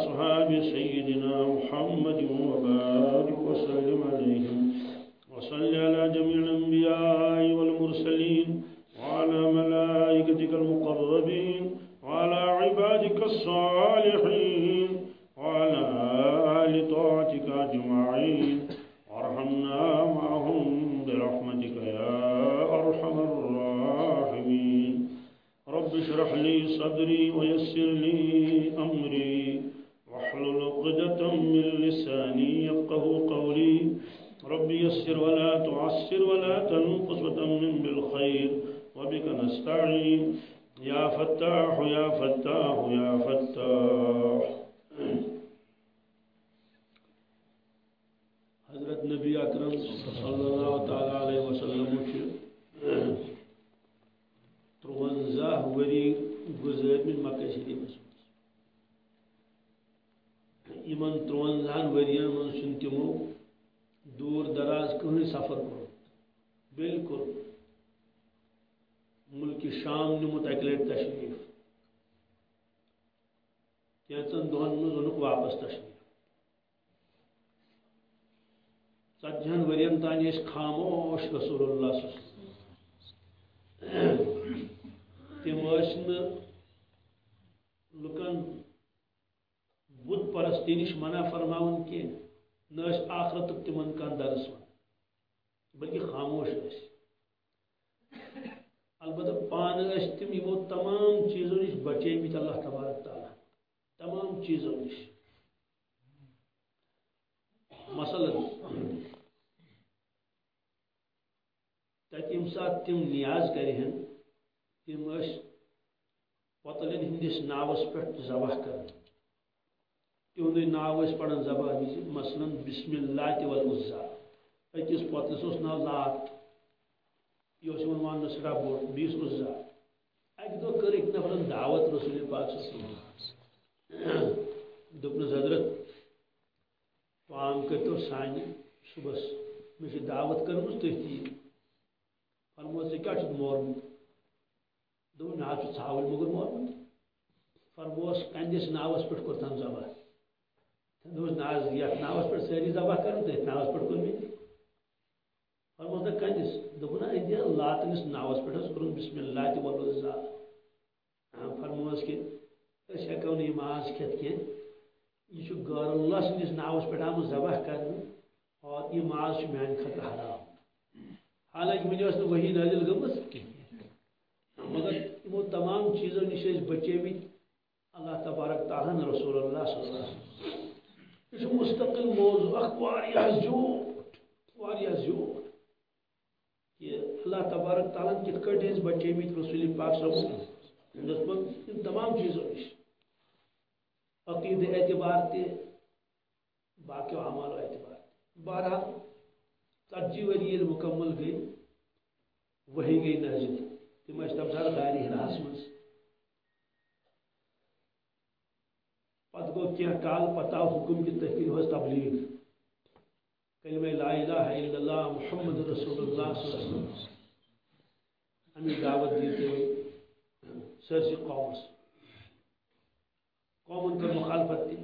أصحاب سيدنا محمد وبارك وسلم عليهم. وصلى على مثلا بسم اللہ تلزا اکس پتلس اس ناو لات یہ مان سٹھا بوڑ بیس عزا اکہ دہ کر ایک نفرن دعوت رسول پاک صلی اللہ علیہ وسلم۔ دپنس حضرت پام کرتو سان صبح مجھے دعوت کرم تھی فرمو ژے کیا مورمت دپ نا ژھاوٕلۍ مگر مورمت فرموس کندس ناوس پہ کورتان ذبح دوس نا یتھ ناوس پہ ساری ذبح کرن تھی ناوس پہ کور مےٚ فرموس نا کندس دوٚپُن اتہِ لاتنس ناوس پہ کورُن بسم اللہ جی، تہِ وۄلُس زا۔ فرموس کہ أسۍ ہٮ۪کو نہٕ یہِ ماز کھٮ۪تھ کینٛہہ یہ غیر اللہ سندس ناوس پہ آمت ذبح کرنے اور یہ ماز میان خطر حرام۔ حالانکہ ون اس وہی نازل گمت مگر یمو تمام چیزوں نش بچے مت اللہ تبارک تعالیٰ رسول اللہ صلی اللہ علیہ وسلم یہ مستقل موضوع اخ واریاہ زیوٹ واریاہ زیوٹ کہ اللہ تبارک تعالیٰ کت کٹ بچے مت رسول پاک صلی اللہ علیہ ان تمام چیزوں نش عقید اعتبار تے باقی اعمال اعتبار بہرحال ژتجی وری یل مکمل گئی وہی گئی نازل تم تم سات دار ہراس من پتہ گو کال پتہ حکم کہ تھی کرو تبلیغ۔ کلمہ لا الہ الا اللہ محمد رسول اللہ صلی اللہ علیہ وسلم۔ امی دعوت دیتے ہوئے سرسی قومس قومن کر مخالفت تھی۔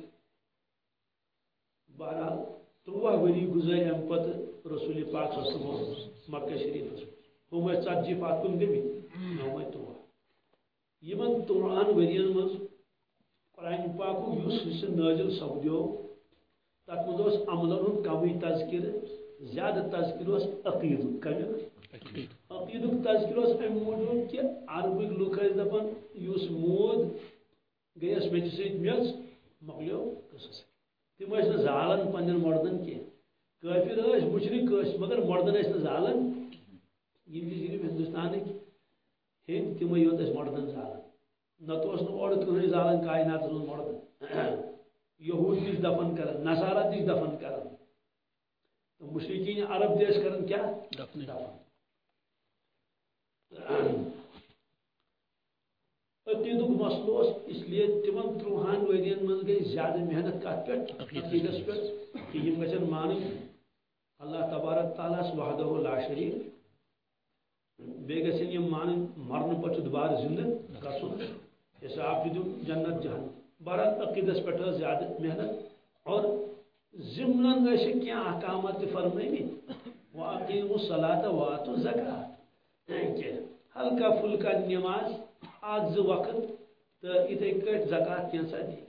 بہرحال تروہ وری گزر ام پتہ رسول پاک صلی اللہ علیہ وسلم، مکہ شریف۔ ہم ژتجی پات کن گمت نو تروہ یمن ترہن ورین مز قرآن پاک اس حصہ نازل سپدو تک مز عملن ہند کمی تذکر زیادہ تذکر اس عقید کمی عقید تذکر اس ام موجود کہ عربک لوک دپان اس مود گیس میچ سی میز مکلیو قصص تم نا زالان پن مردن کی کافر ٲسۍ مشرق ٲسۍ مگر مردن ٲسۍ نہٕ زالان یِم چھِ صرف ہندوستانٕکۍ ہیٚنۍ تِمے یوت ٲسۍ مردن زالان نتہٕ اوس نہٕ اورٕ کٕہٕنۍ زالان کایناتس منٛز مردن یہود تہِ دفن کران نصارا تہِ دفن کران تہٕ مشرقین عرب ٲسۍ کران کیٛاہ دفن۔ دفن عقیدک مسلو اس لیے تمن تروہان ورین من گئی زیادہ محنت کت پہ عقیدس پہ کہ یم گھن مان اللہ تبارک تعالیٰ وحدہ لا شریف بی گھن یم مان مرن پہ دوبارہ زندہ۔ گھن حساب تہ دن جنت جہن بہرحال عقیدس پہ زیادہ محنت اور ضمن کی احکامات فرمت واقعی وہ صلاح واتو زکات ہلکا پھلکا نماز آج زٕ وقت تو اتھے کٹ زکات کینسا دی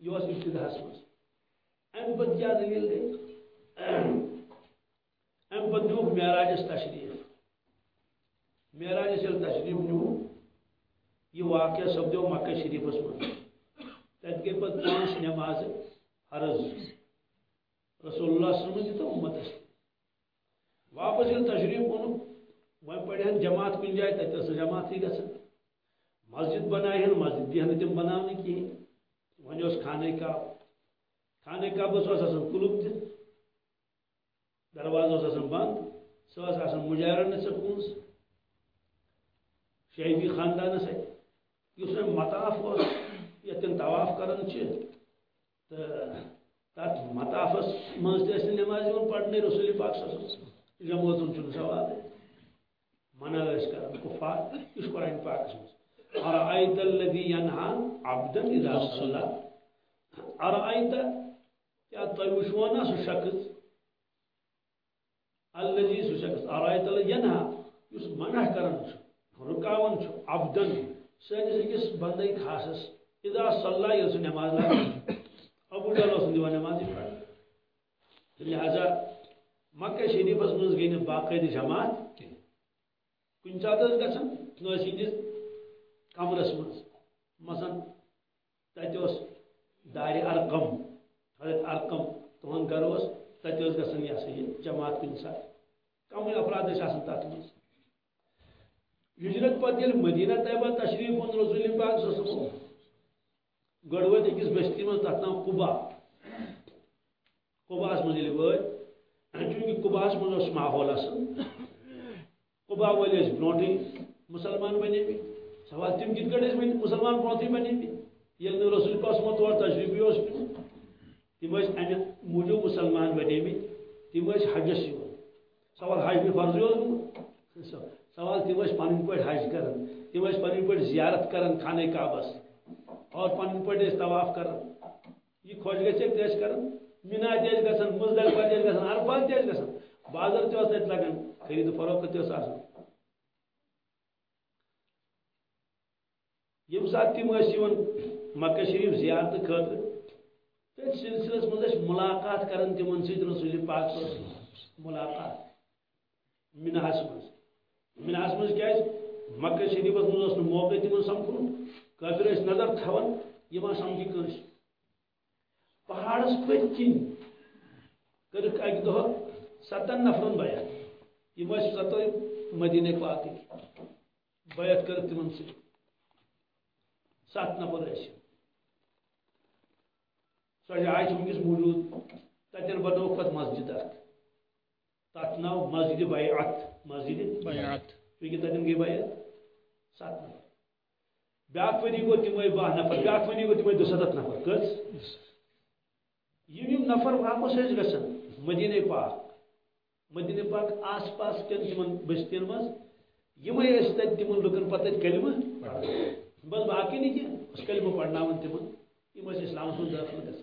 یہ ابتداس مز ام پتہ کیا دلیل گئی ام پتہ نیوک معراجس تشریف۔ معراجس یل تشریف نیو یہ واقعہ سپدو مکہ شریفس من تت گئی پتہ پانچ نماز فرض۔ رسول اللہ صلی اللہ علیہ وسلم امت واپس یل تشریف اونک وہ پڑھن جماعت کن جائے تب جماعت ہی گھن مسجد بنائے مسجد دہن تم بنا کہین ون خانہ کعب خانہ کعبس کلب تہ درواز بند۔ سہ مجارن کنس شہیدی خاندان اس مطاف یتن طواف کران تر مطافس مز نماز پڑھنے رسول پاک جموتن سوال منع کر کفار، اس قرآن پاک مز ارائیت الذی ینہا عبدا اذا صلی ارائیت، کیا تو وشوانا سو شخص الذی سو شخص ارائیت الذی ینہا، اس منع کرن چھ رکاون چھ عبدا سنس اکس بندے خاصس اذا صلی یل سو نماز لا ابو جہل اس دیوان نماز پڑھ لہذا مکہ شریفس مز گئی باقاعدہ جماعت کن سات گھن کنس ہندس کمرس من مثلا تت دار ارقم، حضرت ارقم تہد گھر اس تت گھن یہ سا یہ جماعت کن سات کم افراد تر من ہجرت پتہ یل مدینہ طیبہ تشریف اون رسول پاک صلی اللہ علیہ وسلم. بستی منٛز تَتھ ناو قُبا. قُباہس منٛز ییٚلہِ وٲتۍ چوٗنٛکہِ قُباہس اوس ماحول اَصٕل قُبا وٲلۍ ٲسۍ برونٛٹھٕے مُسلمان سوال تِم کِتھ کٲٹھۍ ٲسۍ وۄنۍ مُسلمان برونٛٹھٕے بنیمٕتۍ ییٚلہِ نہٕ رسول پاک صٲبن تور تشریٖفٕے اوس نیُن تِم ٲسۍ اَمہِ موٗجوٗب مُسلمان ٲسۍ حجس یِوان سوال حج بھی فرضی اوس گوٚمُت سوال تم پن پہ حج کر تم پن پہ زیارت کر خانہ کعبس اور پن پہ طواف کر یہ خوش گھس کر مینا تیز گھن مزدلفہ تیز گھن عرفات تیز گھن بازر تہ لگان خرید فروخت تہ آسان یم سات تم مکہ شریف زیارت خاطر تھی سلسلس مز ملاقات کران تمن ست رسول پاک ملاقات۔ منہس مز منہس مز کیا مکہ شریفس مز موقع تمن سمکھن قبر نظر تھوان یہ سمجھی کنس پہاڑس پت کن کرک اکہ دہ ستن نفرن بیعت۔ یہ ستو مدینہ پاک بیعت کرک تمن سی ست نفر اس سو جائے ونکس موجود۔ تتن بنو پت مسجد اخ تات ناو مسجد بیعت۔ مسجد بیعت۔ ونکس تتن گئی بیعت؟ ست نفر بیاکھ ونی گو تمے باہ نفر۔ بیاکھ ونی گو تمے دُسَتَتھ نفر۔ کٔژ یم یم نفر واپس ٲسۍ گژھان مدینہ پاک۔ مدینہ پاک آس پاس کٮ۪ن تِمن بستین ٲسۍ تَتہِ تِمن لُکن پتہٕ کلمہٕ۔ بس باقٕے نہٕ کینٛہہ اوس کلمہٕ پرناوان تِمن۔ یِم ٲسۍ اسلامس منٛز دٲخل گژھان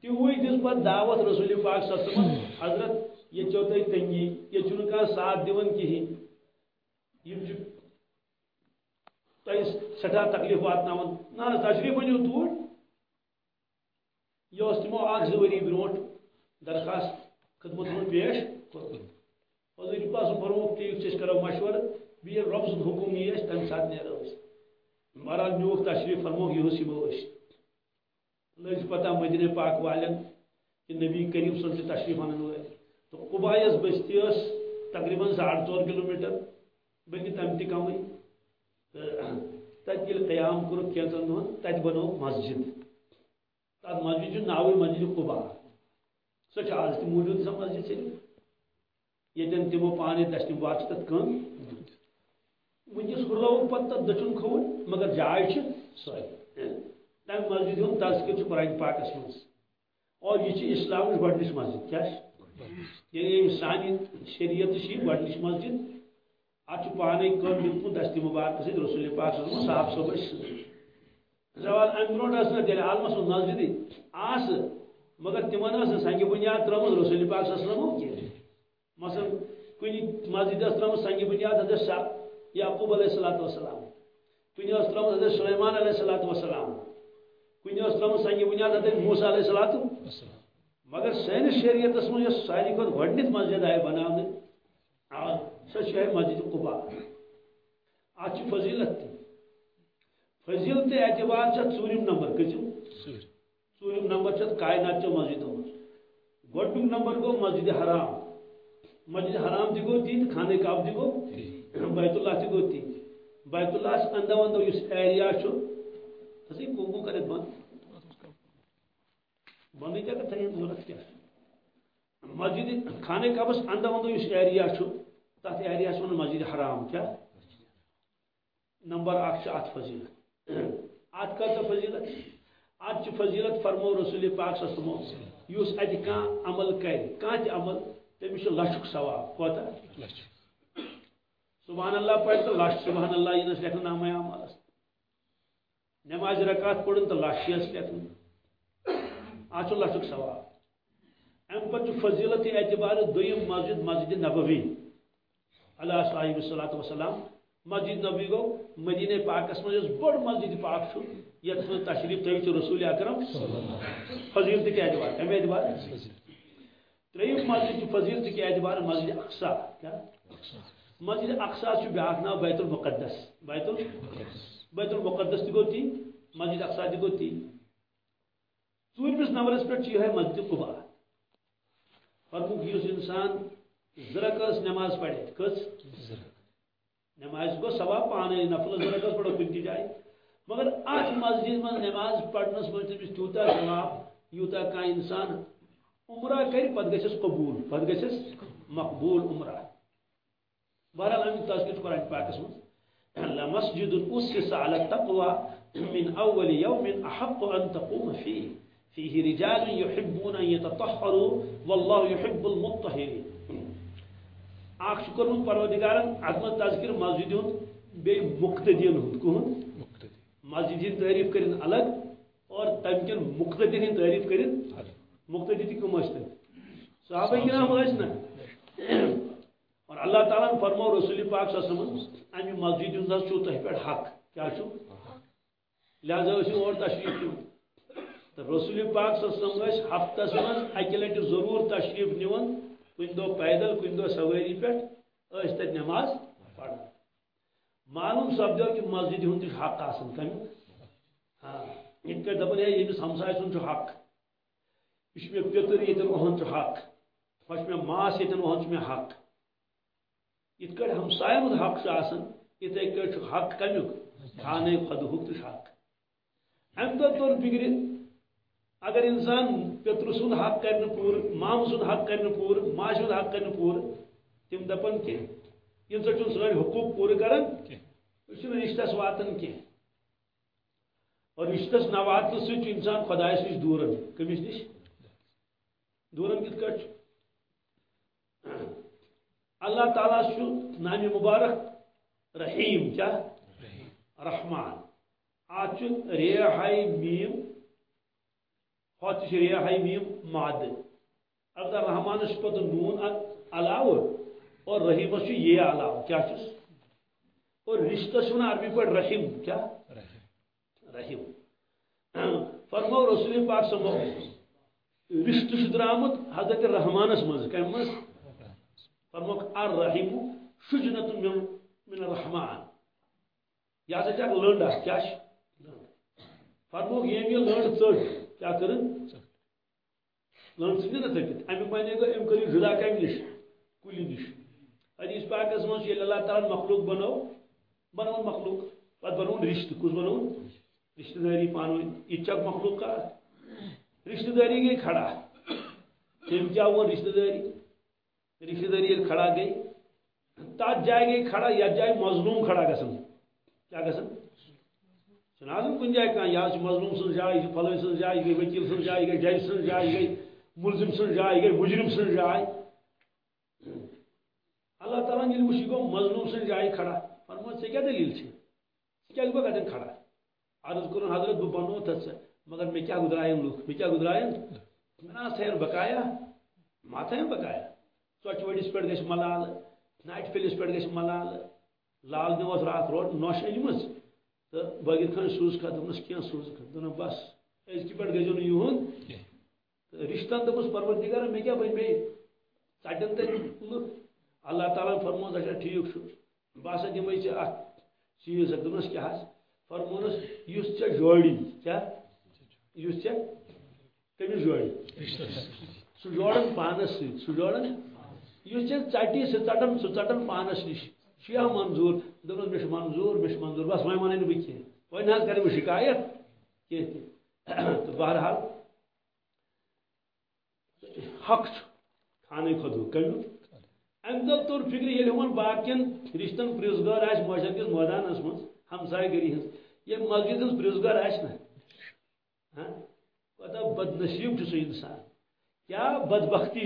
تِہوے دِژ پتہٕ دعوت رسول پاک صلی اللہ علیہ وسلم حضرت ییٚتہِ چھو تنگی ییٚتہِ چھُنہٕ کانٛہہ ساتھ دِوان کِہیٖنۍ یِم چھِ تۄہہِ سٮ۪ٹھاہ تکلیف واتناوان نہ حظ تشریف ؤنِو توٗرۍ یہ تمو اخ زوری برونٹ درخواست، خدمت ہن پیش حضرت پاس فرموک ٹھیک چھ کرو مشور بی رب سن حکم یہ اس تم ساتھ نیرو اس مہاراج نیوک تشریف فرموک یہ ہسی بوش لج پتہ مدینہ پاک والن کہ نبی کریم صلی اللہ تشریف انن وہ تو قبایس بستی اس تقریباً ساڑھ ژور کلومیٹر بلکہ تم تہ کم تت قیام کور کینژن دہن تت بنو مسجد۔ تب مسجد ناوی مسجد قبا سو آج تہ موجود سا مسجد سے؟ یتن تمو پانے دشن وات تت کم ونکس ہرلو پتہ تت دچن کھون، مگر جائے سوے تم مسجد ہند تذکر قرآن پاکس من اور یہ اسلام گۄڈنِچ مسجد، کیا یعنی سانی شریعت گۄڈنِچ مسجد اتھ پانے کم دتمت دست مبارک سۭتۍ رسول پاک صاحب صٲب سوال ام برو تیل عالمس من مسجد آس، مگر تمہن سنگ بنیاد ترمز رسول پاک صلی اللہ علیہ وسلم۔ مثلا کن مسجد ترمز سنگ بنیاد حضرت شاہ یعقوب علیہ الصلوۃ والسلام۔ کن ترمز حضرت سلیمان علیہ الصلوۃ والسلام۔ کن ترمز سنگ بنیاد حضرت موسی علیہ الصلوۃ والسلام۔ مگر سین شریعت من یس ساری کھت گڈنت مسجد آئی بنانے سو مسجد قبا۔ ات فضیلت تھی فضیلت اعتبار ژوٗرِم نمبر کٔژِم ژوٗرِم نمبر چھِ کائنات چو مسجدو منٛز گۄڈنیُک نمبر گوٚو مسجد حرام۔ مسجد حرام تہِ گوٚو تی تہٕ خانہ کعب تہِ گوٚو بیت اللہ تہِ گوٚو تی بیت اللہ اندو اندو یُس ایریا چھُ تھَسٕے کوکو کٔرِتھ بنٛد بنٛدٕے کیٛاہ کَتھ تھٲیِتھ ضوٚرتھ کیٛاہ مسجد خانہ کعبس اندو اندو یُس ایریا چھُ تَتھ ایریاہس وَنان مسجد حرام کیٛاہ نمبر اکھ چھِ اَتھ فضیلت۔ ات کر فضیلت۔ ات فضیلت فرمو رسول پاک صلی اللہ علیہ وسلم۔ ات کان عمل کر کان تہ عمل؟ تمس لچک ثواب کوتا سبحان اللہ پڑھ تو لچھ سبحان اللہ ینس لکھن نام عمل۔ نماز رکعت پڑھن تو لچھ یس لکھن ات لچک ثواب ام پتہ فضیلت اعتبار دویم مسجد مسجد نبوی۔ علیہ صاحب الصلوۃ والسلام مسجد نبی گو مدینہ پاکس مجھ بڑ مسجد پاک یت تشریف تھی رسول اکرم۔ فضیلت کے اعتبار کم اعتبار۔ تریم مسجد فضیلت کے اعتبار، مسجد اقسا کیا؟ مسجد اقسا بیاکھ ناو بیت المقدس۔ بیت بیت المقدس تہ گو تی، مسجد اقسا تہ گو تی۔ ژوٗرمِس نمبرس پہ یہ مسجد قبا فرموک اس انسان زرکس نماز پڑھے کس؟ آس گو ثواب پانے نفل ضرورت پڑو کن جائے۔ مگر ات مسجد من نماز پڑھنس من تمس تیوتا ثواب یوتا کا انسان عمرہ کر پتہ گھس قبول پتہ گھس مقبول عمرہ بہرحال امیک تذکر قرآن پاکس من لمسجد اسس على التقوى من اول يوم احق ان تقوم فيه۔ فيه رجال يحبون ان يتطهروا والله يحب المطهرين. اخ شکر من پروردگارن عظمت تذکر مسجد ہند بی مقتدین ہند کہن مسجد ہند تعریف کرن الگ اور تم کن مقتدین ہند تعریف کرن مقتدی تھی کم اشتن صحابہ کرام اشنا اور اللہ تعالیٰ نے فرمو رسول پاک صلی اللہ علیہ وسلم امی مسجد ہند حق. کیا چھو لہذا اسو اور تشریف رسول پاک صلی اللہ علیہ وسلم ہفتس من اکہ لٹہ ضرور تشریف نیون کن دو پیدل کن دو سواری پہ تک نماز پڑھ معلوم سپدو کہ مسجد ہند حق آسان کم ہاں یہ پہ دپان ہے یمس ہمسائے سن حق یہ مے پتر یہ وہن حق خوش مے ماس یہ وہن مے حق یہ کٹ ہمسائن ہند حق آسان اتھے کٹ حق کمیک خانے خدہ حق ام دہ طور فکر اگر انسان پتر سن حق کر پور مام سن حق کر پور سن حق کر پور تم دپن کی یم سا چون سن حقوق پور کرن اس رشتس واتن کی اور رشتس نہ واتن انسان خدایس نش دورن کمس نش؟ دورن کت کٹ اللہ تعالیٰ شو نام مبارک رحیم کیا رحمان۔ آج ریحائی میم ہت شریع ہائی میم ماد اگر رحمان پتہ نون علاوہ اور رحیمس یہ علاوہ کیا چس اور رشتہ ون عربی پہ رحیم کیا رحیم فرمو رسول پاک سمو رشتہ درامت حضرت رحمانس مز کم مز فرمو الرحیم شجنت من من الرحمان یہ ہسا چھ لنڈ کیا فرمو یم یہ لنڈ ژٹ کیا کرن لن سی نا ثپت امیک مانے گو ام کری جدا کم نش کلی نش حدیث پاکس من یل اللہ تعالی مخلوق بنو بنو مخلوق۔ پت بنو رشتہ کس بنو رشتہ داری پانو، یہ چک مخلوق کا۔ رشتہ داری گئی، کھڑا۔ تم کیا ہوا رشتہ داری؟ رشتہ داری کھڑا گئی۔ تات جائے گئی، کھڑا، یا جائے مظلوم کھڑا گسن کیا گسن چھنا کن جائے کھانا یہ مظلوم سن جائے یہ فلن سن جائے گئی، وکیل سن جائے گئی، جج سن جائے گئی، ملزم سن جائے گئی، مجرم سن جائے۔ اللہ تعالیٰ نے وشی گو مظلوم سن جائے، کھڑا۔ فرمو ژے کیا دلیل چھ کیا گو کتن کھڑا عرض کرن حضرت بہ بنو تس۔ مگر میں کیا گدرائن لوگ؟ میں کیا گدرائن میں تھین بقایا۔ ما تھین بقایا۔ ژوچ وڑس پہ گھ ملال ناٹ پھلس پہ گھ ملال۔ لال نوس رات روٹ نوش علمس تو باغیر خان سوز کھا دس کی سوز کھا دن بس ازکہ پہ گزو نا یہن رشتہ دپس پروردگار مے کیا بن بی ژٹن تر لُکھ اللہ تعالیٰ فرموس اچھا ٹھیک بہ ہسا دمے ژے چیز دپنس کیا حظ فرمونس یُس ژےٚ جوڑی کیا یُس ژےٚ کٔمِس جوڑی سُہ جوڑن پانس سۭتۍ سُہ جوڑن یُس ژےٚ ژٹی سُہ ژٹن سُہ پانس نِش شیہ منظور دپس مے منظور مے منظور، بس وی ون بہ کی وی حض کر شکایت کی تو بہرحال، حق خانے خدو کمیو ام دہ تور فکر یل ہمن باقین رشتن پرزگار آس معاشر کس میدانس من ہمسائے گری ہز یہ مسجد ہز پرزگار آس نا ہاں؟ پتہ بد نصیب سہ انسان۔ کیا بدبختی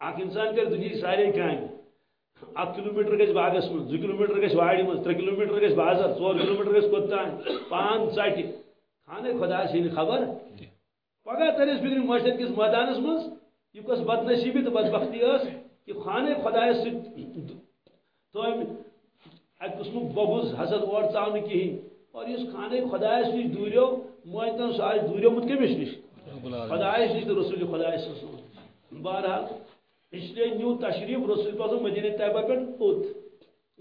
اخ انسان کر دنیا سارے کامہ اک کلو میٹر گھس باغس من زٕ کلو میٹر گھس وارِ من ترٛےٚ کلو میٹر گھس بازر ژور کلو میٹر گھس کوٚتام پان ژٹہِ خانے خدا سٕنٛدِ خبر پگہہ ترس فکر معاشر کس میدانس مز یہ کس بد نصیبی تو بدبختی ٲس کہ خانے خدایس سۭتۍ تھٲوۍ اکہِ قٕسمُک بۄبُز حسد اور ژاو نہٕ کِہیٖنۍ اور یُس خانے خدایس نِش دوٗریو مٲنۍتن سُہ آسہِ دوٗریومُت کٔمِس نِش خدایس نِش تہٕ رسول خدایس بہرحال اس لیے نیو تشریف رسول پاس مدینہ طیبہ پہ اوت۔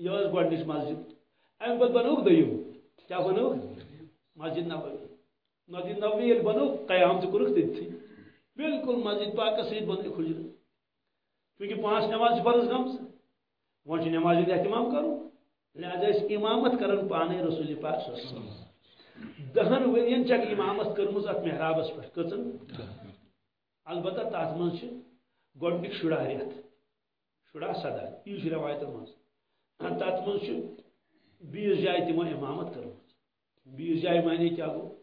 یہ گۄڈنِچ مسجد۔ امہ پتہٕ بنوک دوٚیِم کیٛاہ بنوک؟ مسجد نبوی۔ مسجد نبوی ییٚلہِ بنوک قیام تہِ کوٚرُکھ تٔتھی بالکل مسجد پاکس سۭتۍ بنٲے کھُجرٕ چونکہ پانٛژھ نماز فرض گٔمژ وۄنۍ چھِ نمازِ ہُنٛد احتمام لہذا اس امامت کرن پانے رسول پاک صلی اللہ علیہ وسلم۔ دہن ورین چک امامت کرمز ات محرابس پہ کچن البتہ تات من گۄڈنیُک شُراہ رٮ۪تھ شُراہ سداہ یہِ چھُ رٮ۪وایتن منٛز تَتھ منٛز چھُ بیٚیِس جایہِ تِمو اِمامت کٔرمٕژ بیٚیِس جایہِ معنی کیٛاہ گوٚو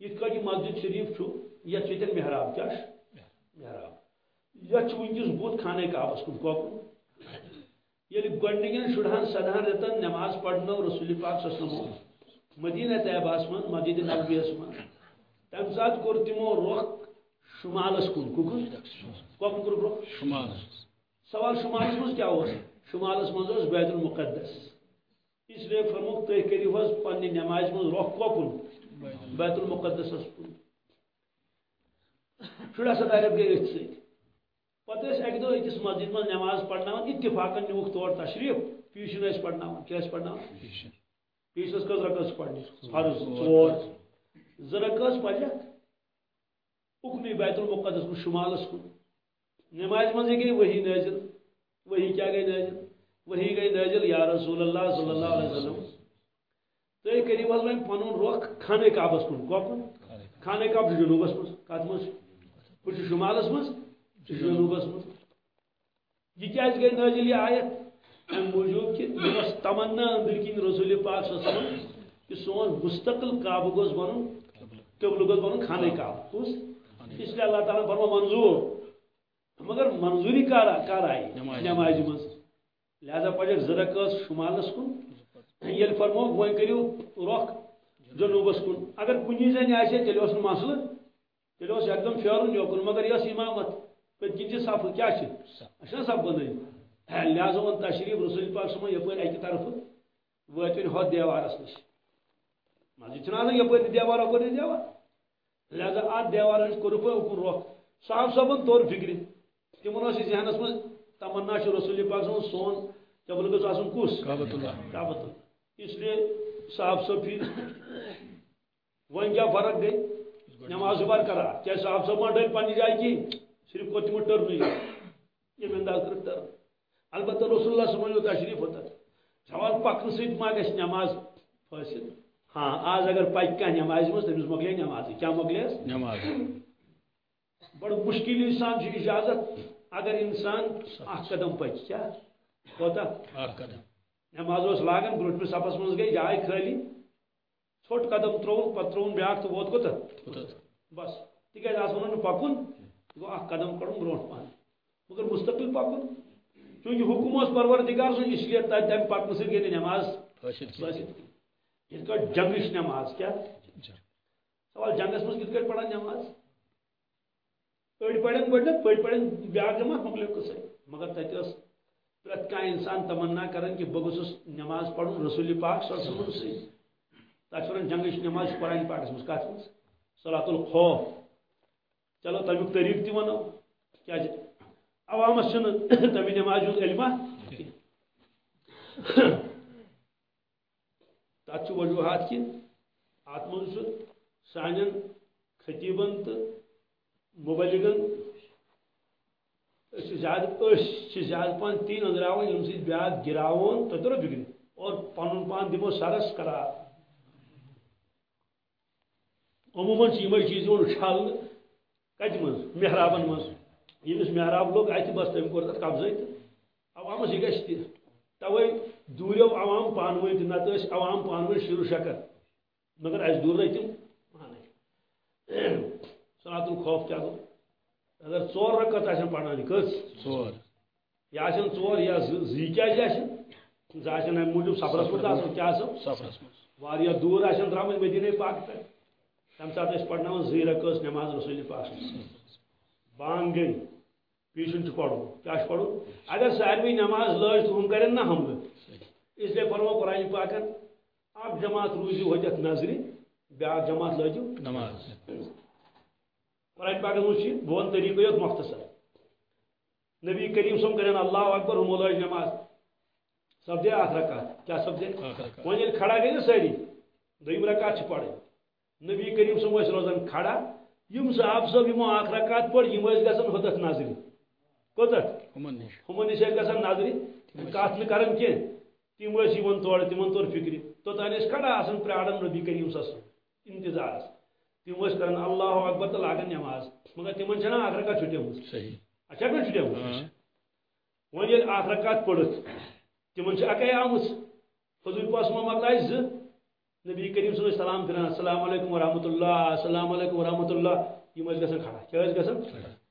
یِتھ کٲٹھۍ یہِ مسجد شریٖف چھُ یَتھ چھُ ییٚتٮ۪ن محراب کیٛاہ چھُ محراب یَتھ چھُ وٕنکٮ۪س بُتھ خانے کعبس کُن کۄکُن ییٚلہِ گۄڈنِکٮ۪ن شُرہن سدہن رٮ۪تن نٮ۪ماز پرنو رسول پاک سسلمو مدیٖنہ طیبہس منٛز مسجد نبویس منٛز تمہِ ساتہٕ کوٚر تِمو رۄخ شمالس کن کور برو؟ شمالس. سوال شمالس مز کیا شمالس مز بیت المقدس. اس لیے فرموک تھی کریو حظ پنہ نماز مز رخ ککن بیت المقدس کن. شڑا صدارت گئی اتھ ست پتہ اکہ دہ أکس مسجد من نماز پرناوان اتفاقن نیوک تور تشریف. پیشن ٲسۍ پرناوان کیا پرناوان پیشنس کٔژ رکعت پرنہِ فرض ژور زٕ پرٮ۪کھ اکنی بیت المقدس کو شمالس کن نماز مزے گئی وہی نازل، وہی کیا گئی نازل؟ وہی گئی نازل، یا رسول اللہ صلی اللہ علیہ وسلم. تھی کرو حض وی پن روخ خانہ کعبس کن کن خانہ کعب جنوبس مز کت مز بہ شمالس مز جنوبس مز یہ کیا گئی نازل یہ آیت؟ ام موجود کہ یہ تمنا اندر کن رسول پاک صلی اللہ علیہ وسلم، کہ سون مستقل کعبہ گوس بنن قبل گوس بنن خانہ کعبہ کس اس لیے اللہ تعالیٰ فرما منظور. مگر منظوری کر کر آئی نماز. مز لہذا پڑھ زرک شمالس کن. یل فرمو وی کرو رخ جنوبس کن. اگر کنی زن آسے تیل اس مسئلہ تیل اس ایک دم پھیرن یوکن مگر یس امامت. پت کن صف کیا اچھا صف بنائی لہذا ون تشریف رسول پاک سمان یپر اکہ طرف واتن ہو دیوارس نش مسجد دیوار اپر دیوار. لہذا ات دیوار کورک اکن روخ صاحب صاحب طور فکر تمن ذہنس من تمنا رسول پاک سن سون قبل گھس آن کس کابت اللہ۔ اس لیے صاحب صاحب پھر ون کیا فرق گئی نماز بار کرا۔ کیا صاحب صاحب ما ڈل پنہ جائے کی صرف کو تمو ٹرن یہ انداز کر ٹرن البتہ رسول اللہ وسلم تشریف ہوتا سوال پکن سۭتۍ ما گژھِ نماز فٲصل ہاں آج اگر پک کھانا نماز مز تمس مکلے نماز کیا مکلے نماز بڑ مشکل انسان اجازت۔ اگر انسان اخ قدم پک کیا؟ کوتا نماز اس لاگن برٹھ صفس مز گئی جائے خالی ژھوٹ قدم ترون پتہ ترون بیاکھ تو ووت کوتا بس۔ تکیاز آس ونن پکن گو اخ قدم کڑن برونٹ پہن مگر مستقل پکن چونکہ حکم اس پروردگار سن اس لیے تم پکن سے گئی نماز۔ فاسد یہ کہ جنگش نماز کیا؟ سوال جنگس مز کت پڑھان نماز؟ أڑ پڑھن گۄڈنیٚتھ پٔڑ پڑھن بیاکھ جماعت مۄکلیو قصے مگر تتہِ ٲس پرٛٮ۪تھ کانٛہہ اِنسان تمنا کران کہ بہٕ گوٚژھُس نماز پرُن رسول پاک صلی اللہ سۭتۍ تتھ چھِ ونان جنگش نماز قرآن پاکس منٛز کتھ منٛز صلات الخوف۔ چلو تمیُک طریٖقہٕ تہِ ونو کیازِ عوامس چھُنہٕ تمہِ نماز ہُنٛد علما تک وجوہات کہ ات من سان خطیبن تو مبلغن زیادہ زیادہ پہن تی نظران یم یعنی سی بیاا گراون تو تر بگڑ اور پن پان دمو سرس قرار عموماً یہ چیز چھل کت من محرابن من یمس یعنی محراب لوگ ات بس تم کور تک قبضے تو عوامس یہ گھس تہ توے دوریو عوام پانوی تہ نت عوام پانوی شروع شکر۔ مگر اس دور تم صلات الخوف کیا گو اگر ژور رکعت آسن پڑھان کس؟ ژور یا آسن ژور یا زی کیا آسن ز آسن امہ موجود سفرس مز کیا سفرس مز دور آسن درامت مدینہ پاک پہ تمہ سات اس پڑھناون زی رکعت نماز رسول پاک۔ بانگ گئی پیشن پڑھو کیا پڑھو؟ اگر ساروی نماز لج تو ہم کریں نا حملہ اس لیے فرمو قرآن پاکن آپ جماعت روزی ہو جات نظری بیاکھ جماعت لجو نماز۔ قرآن پاکن مجھ بون طریقہ یوت مختصر۔ نبی کریم سم کریں اللہ اکبر ہم لج نماز۔ سب دے آخ رکعت۔ کیا سب دے؟ وہاں یہ کھڑا گئی نا ساری دویم رکعت پڑھے نبی کریم سم روزان کھڑا یم صاحب صاحب یمو آخ رکعت پڑھ یم گژھن ہدت نظری کوتت ہمن نش ہمن نش گژھان نظری کت نہ کران کی تم ٲسۍ تور تمن تور فکر توتان ٲسۍ کھڑا آسان پیاران نبی کریم سس انتظارس تم ٲسۍ کران اللہ اکبر تو لاگان نماز مگر تمن چھنا اکھ رکعت چھٹیمٕژ۔ اچھا کتھ چھٹیمٕژ۔ وۄنۍ ییٚلہِ اکھ رکعت پٔرِتھ تمن چھِ اکے آمٕژ۔ حضور پاس مۄکلایہِ زٕ نبی کریم صلی اللہ علیہ وسلم السلام علیکم ورحمۃ اللہ السلام علیکم ورحمۃ اللہ۔ یہ گھن کھڑا کیا گھن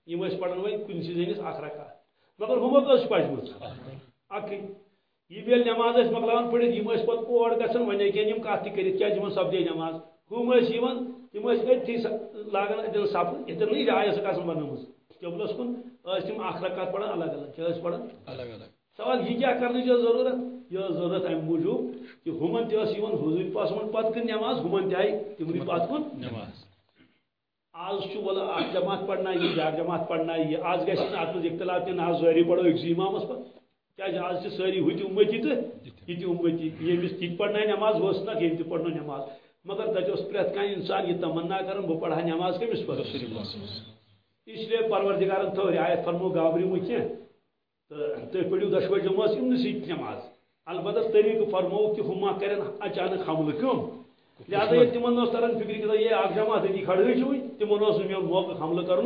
یہ پڑھن وی کن زنس اخ رکھا مگر ہمو کس پجمت اک یہ نماز مکلان پڑھت یہ پہ اور گھن ون ہن کت تہ کرت کیا سپدے نماز؟ ہم تم اتھی لاگان اتن سپ اتن نہیں جائے آسان بنم قبلس کن؟ تم اخ رکعت پڑھان الگ الگ کیا پڑھان الگ الگ سوال یہ کیا کرنے کی ضرورت؟ یہ ضرورت ام موجود کہ ہمن تہ حضور پاس پتہ کن نماز ہمن تہ آئی تمن پتہ کن؟ نماز۔ آج ولا اخ جماعت پڑھنا یہ بیاکھ جماعت پڑھنا یہ آج گھس ات مز اختلاف تین آج ساری پڑھو ایک امامس پہ کیا آج سے ساری ہوتی امتی تو یہ امتی۔ یمس تہ پڑھنا نماز؟ وہ نا یم تہ پڑھنا نماز۔ مگر تتہ اس پریت کان انسان یہ تمنا کرن بہ پڑھا نماز کمس پر۔ اس لیے پروردگارن تھو رعایت فرمو گابری مو کی تھی پڑھو دشوے جماعت ام سیت نماز۔ البتہ طریقہ فرمو کہ ہما کرن اچانک حملہ کیوں؟ لہذا یہ تمن تران فکر کہ یہ اخ جماعت یہ کھڑے چھوئی تمن میون موقع حملہ کرن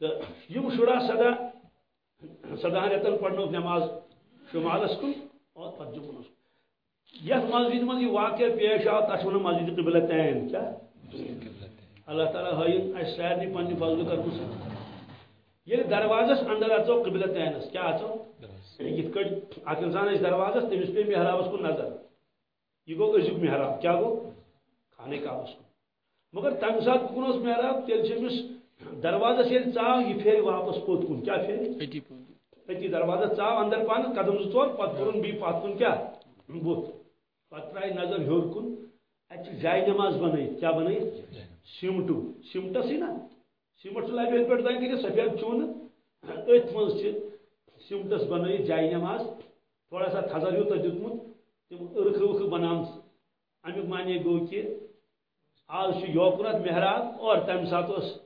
تو یم شڑا سدا سدا رتن پڑھنو، نماز شمالس کن اور پتہ جمنس مسجد من یہ واقعہ پیش آو تس ون مسجد قبلتین کیا اللہ۔ تعالیٰ ہائن اس سارے پنہ فضل کرمس یہ یعنی دروازس اندر اچو قبلتینس کیا اچو یہ کٹ اک انسان اس دروازس تمس پہ محرابس کن نظر۔ یہ گو ازیک محراب، کیا گو؟ خانے کا اس مگر تم سات کن اس محراب، تیل چمس دروازہ سے چاو یہ پھر واپس پوت کن۔ کیا پھر؟ اتی دروازہ چاو اندر پان قدم زٕ ژور پت کرن بی پات کن کیا؟ بوت۔ پت ترائی نظر ہیور کن۔ اتھ جائے نماز بنائیت کیا بنائیت سیمٹو۔ سیمٹس ہی نا؟ سیمٹ لبہِ پہ تین کر سفید چون۔ ات مز سیمٹس بنائیت جائے نماز۔ تھوڑا سا تھزر ہیو تہ دیتمت تم ارخ ورخ بنام۔ امیک معنی گو کہ آج یوکنت محراب اور تمہ سات محراب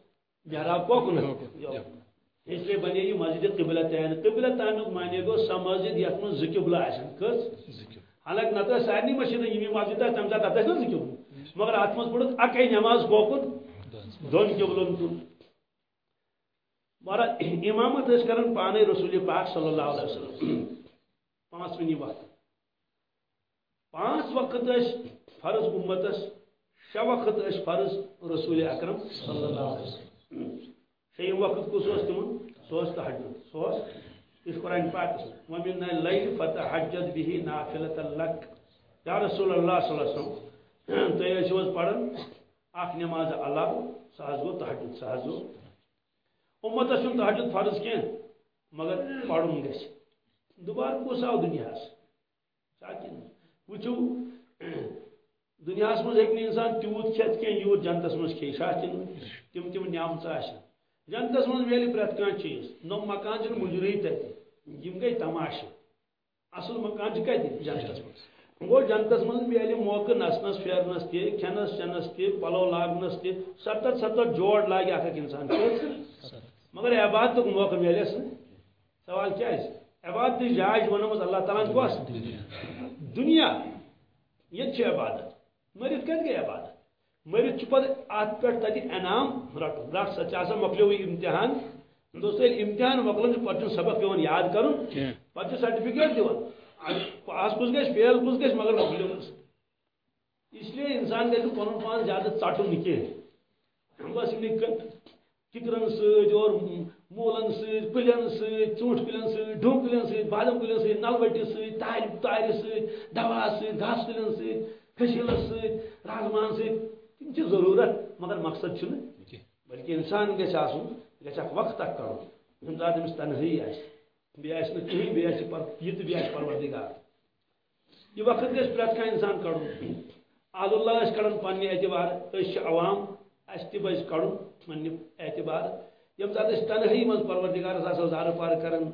اس لیے بنے یہ مسجد قبلہ تعین قبلہ تعین معنی گو سا مسجد یت من زٕ قبلہ آسن کس؟ حالانکہ نتہ سارے مسجد یہ مسجد آ تمہ سات اتھ نا زٕ قبلہ مگر ات من پڑھ اکے نماز کوکن۔ دون قبلن کن۔ مارا امامت کرن پانے رسول پاک صلی اللہ علیہ وسلم۔ پانچ ونی وقت۔ پانچ وقت اس فرض امتس شہ وقت اس فرض رسول اکرم صلی اللہ علیہ وسلم۔ شیم وقت کس اس تمن سوس تحجد۔ سوس اس قرآن پاک ومن اللیل فتحجد به نافلة لک یا رسول اللہ صلی اللہ علیہ وسلم، تو یہ چوز پڑھن۔ اخ نماز الگ سہز گو تحجد سہز گو امتس چھن تحجد فرض کین مگر پڑھن گژھِ دوبارہ کس آو دنیاس ساکن۔ وچو دنیا مز ہیک انسان تیوت کھت کی یوت جنتس مز کھے شاہ تم تم نعمت آسن جنتس مز میلہِ پرٛٮ۪تھ کانٛہہ چیٖز۔ نوٚم مکان چھِنہٕ مُجرٕے تَتہِ یِم گٔے تماشہٕ اصل مکان چھِ کتہِ جنتس منٛز۔ گوٚو جنتس منٛز میلہِ موقعہٕ نژنس پھیرنس تہِ کھٮ۪نس چٮ۪نس تہِ پلو لاگنس تہِ ستتھ ستتھ جوڑ لاگہِ اکھ اکھ انسان مگر عبادتُک موقعہٕ میلٮ۪س نہٕ سوال کیٛازِ عبادتٕچ جاے چھِ ونٲمٕژ اللہ تعالیٰ کۄس دنیا، یہ عبادت۔ مرت کت گئی عبادت مرت پہ ات پہ تتہ انعام رٹ رٹ سا مکلیو امتحان۔ دوست امتحان مکلن پہ سبق پیون یاد کرن پہ سرٹیفکیٹ دان پاس کس گھس فیل کس گھس مگر مکلیو اس لیے انسان گھر پن پان زیادہ ژٹن کی بس ککرن ست اور مولن ست پلین ست ژوٗنٛٹھۍ کُلٮ۪ن سۭتۍ ڈوٗ کُلٮ۪ن سۭتۍ بادام کُلٮ۪ن سۭتۍ نلوٹہِ سۭتۍ تارِ تارِ سۭتۍ دوا سۭتۍ گاسہٕ کُلٮ۪ن سۭتۍ کھٔسیٖلس سۭتۍ رازمان سۭتۍ تِم چھِ ضروٗرت مگر مقصد چھُنہٕ بلکہِ اِنسان گژھِ آسُن گژھِ اکھ وقت اکھ کڑُن ییٚمہِ ساتہٕ أمِس تنہٲیی آسہِ بیٚیہِ آسہِ نہٕ کِہیٖنۍ بیٚیہِ آسہِ یہِ تہٕ بیٚیہِ آسہِ پروردِگار۔ یہِ وقت گژھِ پرٛٮ۪تھ کانٛہہ اِنسان کڑُن آل اللہ ٲسۍ کڑان پننہِ اعتبار چھِ عوام اَسہِ تہِ پَزِ کڑُن پننہِ اعتبار یم سات تنہائی من پروردگار آسو زار پار کرن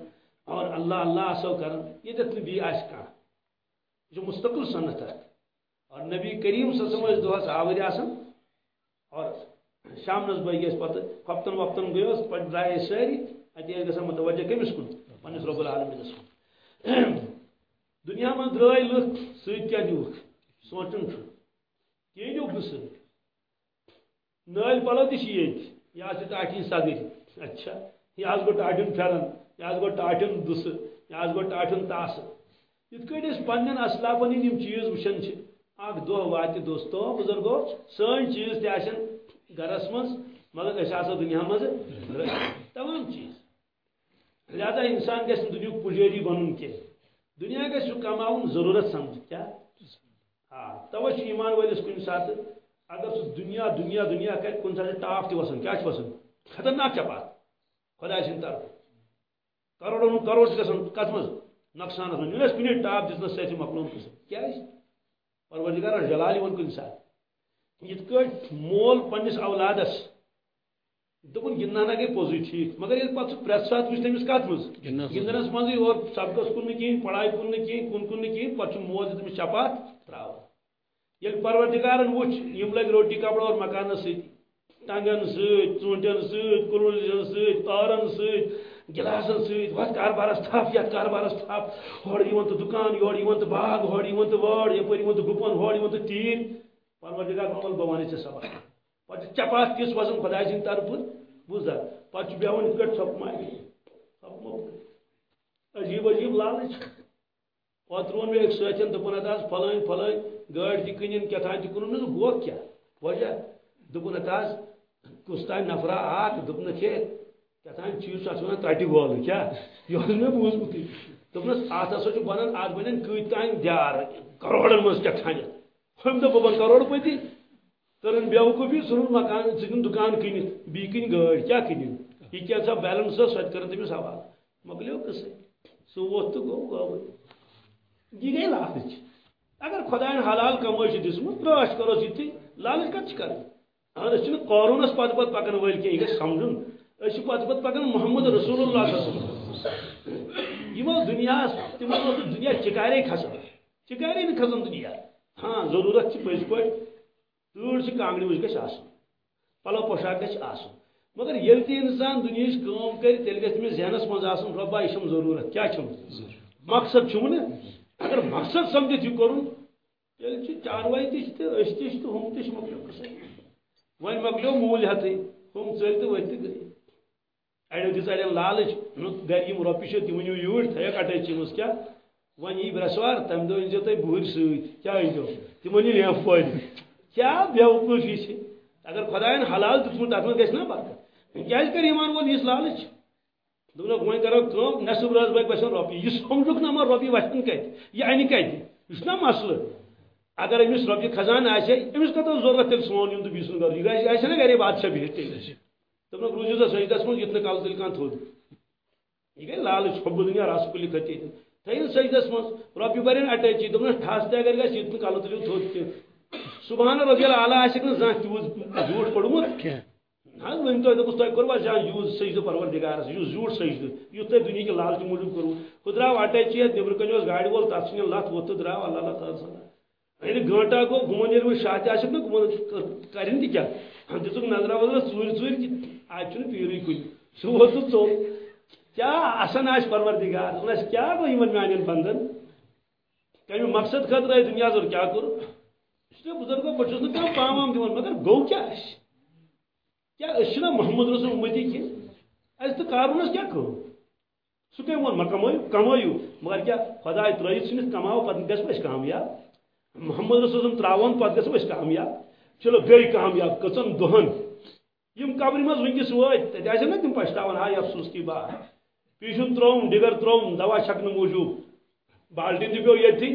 اور اللہ اللہ آسو کرن یہ نہ بی آس کھانا یہ مستقل صنعت ہے۔ اور نبی کریم سسم دہس آور آسان اور شام نس بہ پتہ ہفتن وفتن گیس پہ درائے ساری اتہ گھن متوجہ کمس کن پنس رب العالمینس کن دنیا من درائے لکھ ست کیا سوچن کی نیوک نل پلو تہ یہ یہ صدر اچھا۔ یہ گو ٹاٹن پھرن یہ گو ٹاٹن دس یہ گو ٹاٹن تاس یت کٹ اس پنن اسلافن چیز وچھن چھ اک دہ وات دوستو، بزرگو سن چیز تہ گرس من مگر اس آسو دنیا مز تمام چیز۔ لہذا انسان گھس دنیا پجاری بنن کی دنیا گھس کماؤن ضرورت سمجھ، کیا؟ ہاں ایمان ولس کن سات اگر سہ دنیا دنیا دنیا کر کن سات ٹاپ تہ وسان کیا وسان خطرناک چپا خدا سن طرف کروڑوں، کروڑ گھن کت مز نقصان کن ٹاپ دس سی مکلون قسم کیا پروردگار جلال کن سات کٹ مول پنس اولادس دپن گندانا گئی پوزی ٹھیک مگر یہ پتہ پریت سات وچ تمس کت مز گندنس اور سبقس کن کہین پڑھائی کن کہین کن کن کہین پتہ موز تمس چپات تراو یل پروردگارن وچ یم لگ روٹی کپڑا اور مکان ست ٹنگن ست ژوٗنٛٹٮ۪ن سۭتۍ کُلوٗجن سۭتۍ تارن سۭتۍ گلاسن سۭتۍ وتھ کاربارس تھپ یتھ کاربارس تھپ ہورٕ یِوان تہٕ دُکان یورٕ یِوان تہٕ باغ ہورٕ یِوان تہٕ وٲر یپٲرۍ یِوان تہٕ گُپن ہورٕ یِوان تہٕ تیٖر. پروردگار مول بہٕ وَنَے ژےٚ سبق. پتہ چپات تِژھ وزن خدا سٕنٛدِ طرفہٕ بوٗزا پتہٕ چھُ بیٚہوان یِتھ کٲٹھۍ ژھۄپہٕ ماگہِ ژھۄپہٕ عجیٖب عجیٖب لالٕچ. پتہٕ روٚن مےٚ أکۍ سۭتٮ۪ن دوٚپُن ہتا حظ فلٲنۍ فلٲنۍ گٲڑۍ تہِ کٕنِن کیٛاہ تہِ کٕنُن کیٛاہ وجہ دوٚپُن ہتا حظ کُس تانۍ نفرا اکھ دوٚپنکھ ہے کیٛاہ تانۍ چیٖز چھُ اتھ وَنان ترٹہِ گولہٕ کیٛاہ یہِ اوس مےٚ بوٗزمُتٕے ہسا بنان اتھ بنن کۭتۍ تانۍ دیار، کروڑن منٛز کیٛاہ تھانٮ۪تھ ہُمۍ دوٚپ بن کروڑ پتی کرن بیوقوفی ژھٕنُن مکان ژھٕنُن دُکان کٕنِتھ بیٚیہِ کٕنۍ گٲڑۍ کیٛاہ کٕنِن یہ کیا سا بیلنس ٲس سۄ تہِ کٔرٕن تٔمِس حوالہٕ مۄکلیو قٕصے سُہ ووت تہٕ گوٚو گوٚوٕے یہ گٔے لالٕچ۔ اگر خۄدایَن حلال کمٲے چھِ دِژمٕژ کروس یِتھٕے لالٕچ کَتھ چھِ کَرٕنۍ اہن ہاں، أسۍ چھِنہٕ قورونَس پتہٕ پتہٕ پکان وٲلۍ کینٛہہ أسۍ چھِ پتہٕ پکان محمد رسول اللہ صلی اللہ علیہ وسلم۔ یِمو دُنیاہس تِمو اوس دُنیا کھسان چِکارے نہٕ کھسان دُنیا۔ ہاں ضروٗرت چھِ پٔزۍ پٲٹھۍ تۭر چھِ کانٛگرِ وٕچھ گژھِ آسُن۔ پلو پوشاک گژھِ مگر ییٚلہِ تہِ اِنسان دُنہِچ کٲم کرِ تیٚلہِ گژھِ تٔمِس ذہنس منٛز آسُن۔ رۄبا یہِ چھُم ضروٗرت۔ مقصد چھُم نہٕ اگر مقصد سمجھِتھ یہِ کوٚرُن تیٚلہِ چھِ چاروٲے تہِ چھِ تہٕ أسۍ تہِ چھِ تہٕ ہُم تہِ چھِ مۄکلیو قٕصے وۄنۍ اڑیو دِژ اڑٮ۪ن لالٕچ گرِ یِم رۄپیہِ چھِ تِم أنِو یوٗرۍ تھٲیِکھ اٹیچی منٛز کیٛاہ وۄنۍ یی برٛٮ۪سوار تَمہِ دۄہ أنۍزیو تُہۍ بُہٕرۍ سۭتۍ کیٛاہ أنۍزیو تِم أنِو لیمپ پٲرۍ کیٛاہ بیوقوٗفی چھِ اگر خۄدایَن حلال دیُتمُت تَتھ منٛز گژھِ نا برکت کیٛازِ کَرِ ایمان وول یِژھ لالٕچ دوٚپنکھ وۄنۍ کَرو کٲم نٮ۪صٕب رٲژ بٲگۍ گژھن رۄپیہِ یہِ سوٚمجُکھ نا ما رۄپیہِ وَتھن کَتہِ یہِ اَنہِ کَتہِ یہِ چھُنا مسلہٕ اگر أمِس رۄپیہِ کھسان آسہِ ہے أمِس کَتھ ضروٗرت تیٚلہِ سون یُن تہٕ بیٚیہِ سُنٛد گرٕ یہِ گژھِ آسہِ نا گرے بادشاہ بِہِتھ تیٚلہِ دوٚپنکھ روٗزِو سا سجدس منٛز یُتھ نہٕ کَلہٕ تیٚلہِ کانٛہہ تھوٚد یہِ گٔے لالٕچ حُبہٕ دُنیا رس کُلہِ کھٔتۍ ییٚتہِ تھٲیِن سجدس منٛز رۄپیہِ بَرٮ۪ن اٹیچی دوٚپنَس ٹھس تہِ اگر گژھِ یُتھ نہٕ کَلہٕ تُلِو تھوٚد کینٛہہ صبحانہ رۄبیہِ اعلیٰ آسٮ۪کھ نہٕ زانٛہہ تیوٗت ہاں، زیوٗٹھ کوٚڑمُت حظ ؤنۍ تۄہہِ دوٚپُس تۄہہِ کوٚروا زانٛہہ یوٗز سجدٕ پروردِگارس یُس زیوٗٹھ سجدٕ یُتھ تۄہہِ دُنہِکہِ لالچہِ موٗجوٗب کوٚروٕ ہُہ درٛاو اٹیچی اَتھ نیٚبرٕ کَنۍ اوس گاڑِ وول تَتھ ژھٕنہِ لَتھ ووٚتھ تہٕ درٛاو اللہ اللہ تعالیٰ سَلام ییٚلہِ گٲنٹا گوٚو گُمن ییٚلہِ وۄنۍ شاہ تہِ آسٮ۪کھ نا گُمن کَرٮ۪ن تہِ کیٛاہ دِژٕکھ نظرا وظرا ژوٗرِ ژوٗرِ کہِ اَتہِ چھُنہٕ پیٖرٕے کُنہِ سُہ ووت تہٕ ژوٚل کیٛاہ آسان آسہِ پروردِگار دَپان آسہِ کیٛاہ گوٚو یِمن میانٮ۪ن بنٛدن کَمہِ مقصد خٲطرٕ آیہِ دُنیاہس اور کیٛاہ کوٚر اس لیے بُزرگو بہٕ چھُس نہٕ کانٛہہ پام وام دِوان مگر گوٚو کیٛاہ اَسہِ کیٛاہ أسۍ چھِنا محمد رسول اُمتی کینٛہہ اَسہِ تہٕ کارونَس کیٛاہ کٲم سُہ کٔمۍ ووٚن مہ کمٲیِو کمٲیِو مگر کیٛاہ خۄداے ترٛٲیِتھ ژھٕنِتھ کماوو پتہٕ گژھو أسۍ کامیاب محمد رسول ترٛاوون پتہٕ گژھو أسۍ کامیاب چلو گٔے کامیاب کٔژن دۄہن یِم قبرِ منٛز وٕنکٮ۪س وٲتۍ، تتہِ آسن نا تِم پشتاوان، ہاے افسوس کی بات۔ پیشن تروم ڈگر تروم دوا چھکنہٕ موٗجوٗب۔ بالٹیٖن تہِ پیوٚو ییٚتھی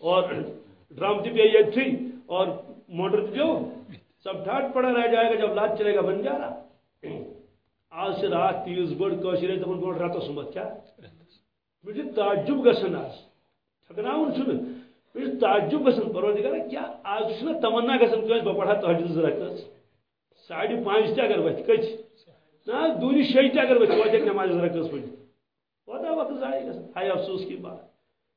اور ڈرم تہِ پیٚیہِ ییٚتھی اور موٹر تہِ پیوٚو۔ سب ٹھاٹ پڑا رہ جائے گا جب لات چلے گا بن جا رہا آج سے رات تیز بڑ کٲشِر ٲسۍ دپان برونٛٹھ رٮ۪تس سُمتھ کیٛاہ مےٚ تعجب گژھان آز ٹھکناوُن چھُنہٕ مےٚ چھُ تعجب گژھان پروردگارا کیٛاہ آز چھُنہ تمنا گژھان کٲنٛسہِ بہٕ پرہا تہجد زٕ رکٲژ ساڑِ پانٛژِ تہِ اگر وتھِ نہ حظ دوٗنہِ شیٚیہِ تہِ اگر وتھِ واتہِ نٮ۪مازِ زٕ رکٲژ پٔرِتھ واتہ وقت ضایع گژھان ہاے افسوس کی بات۔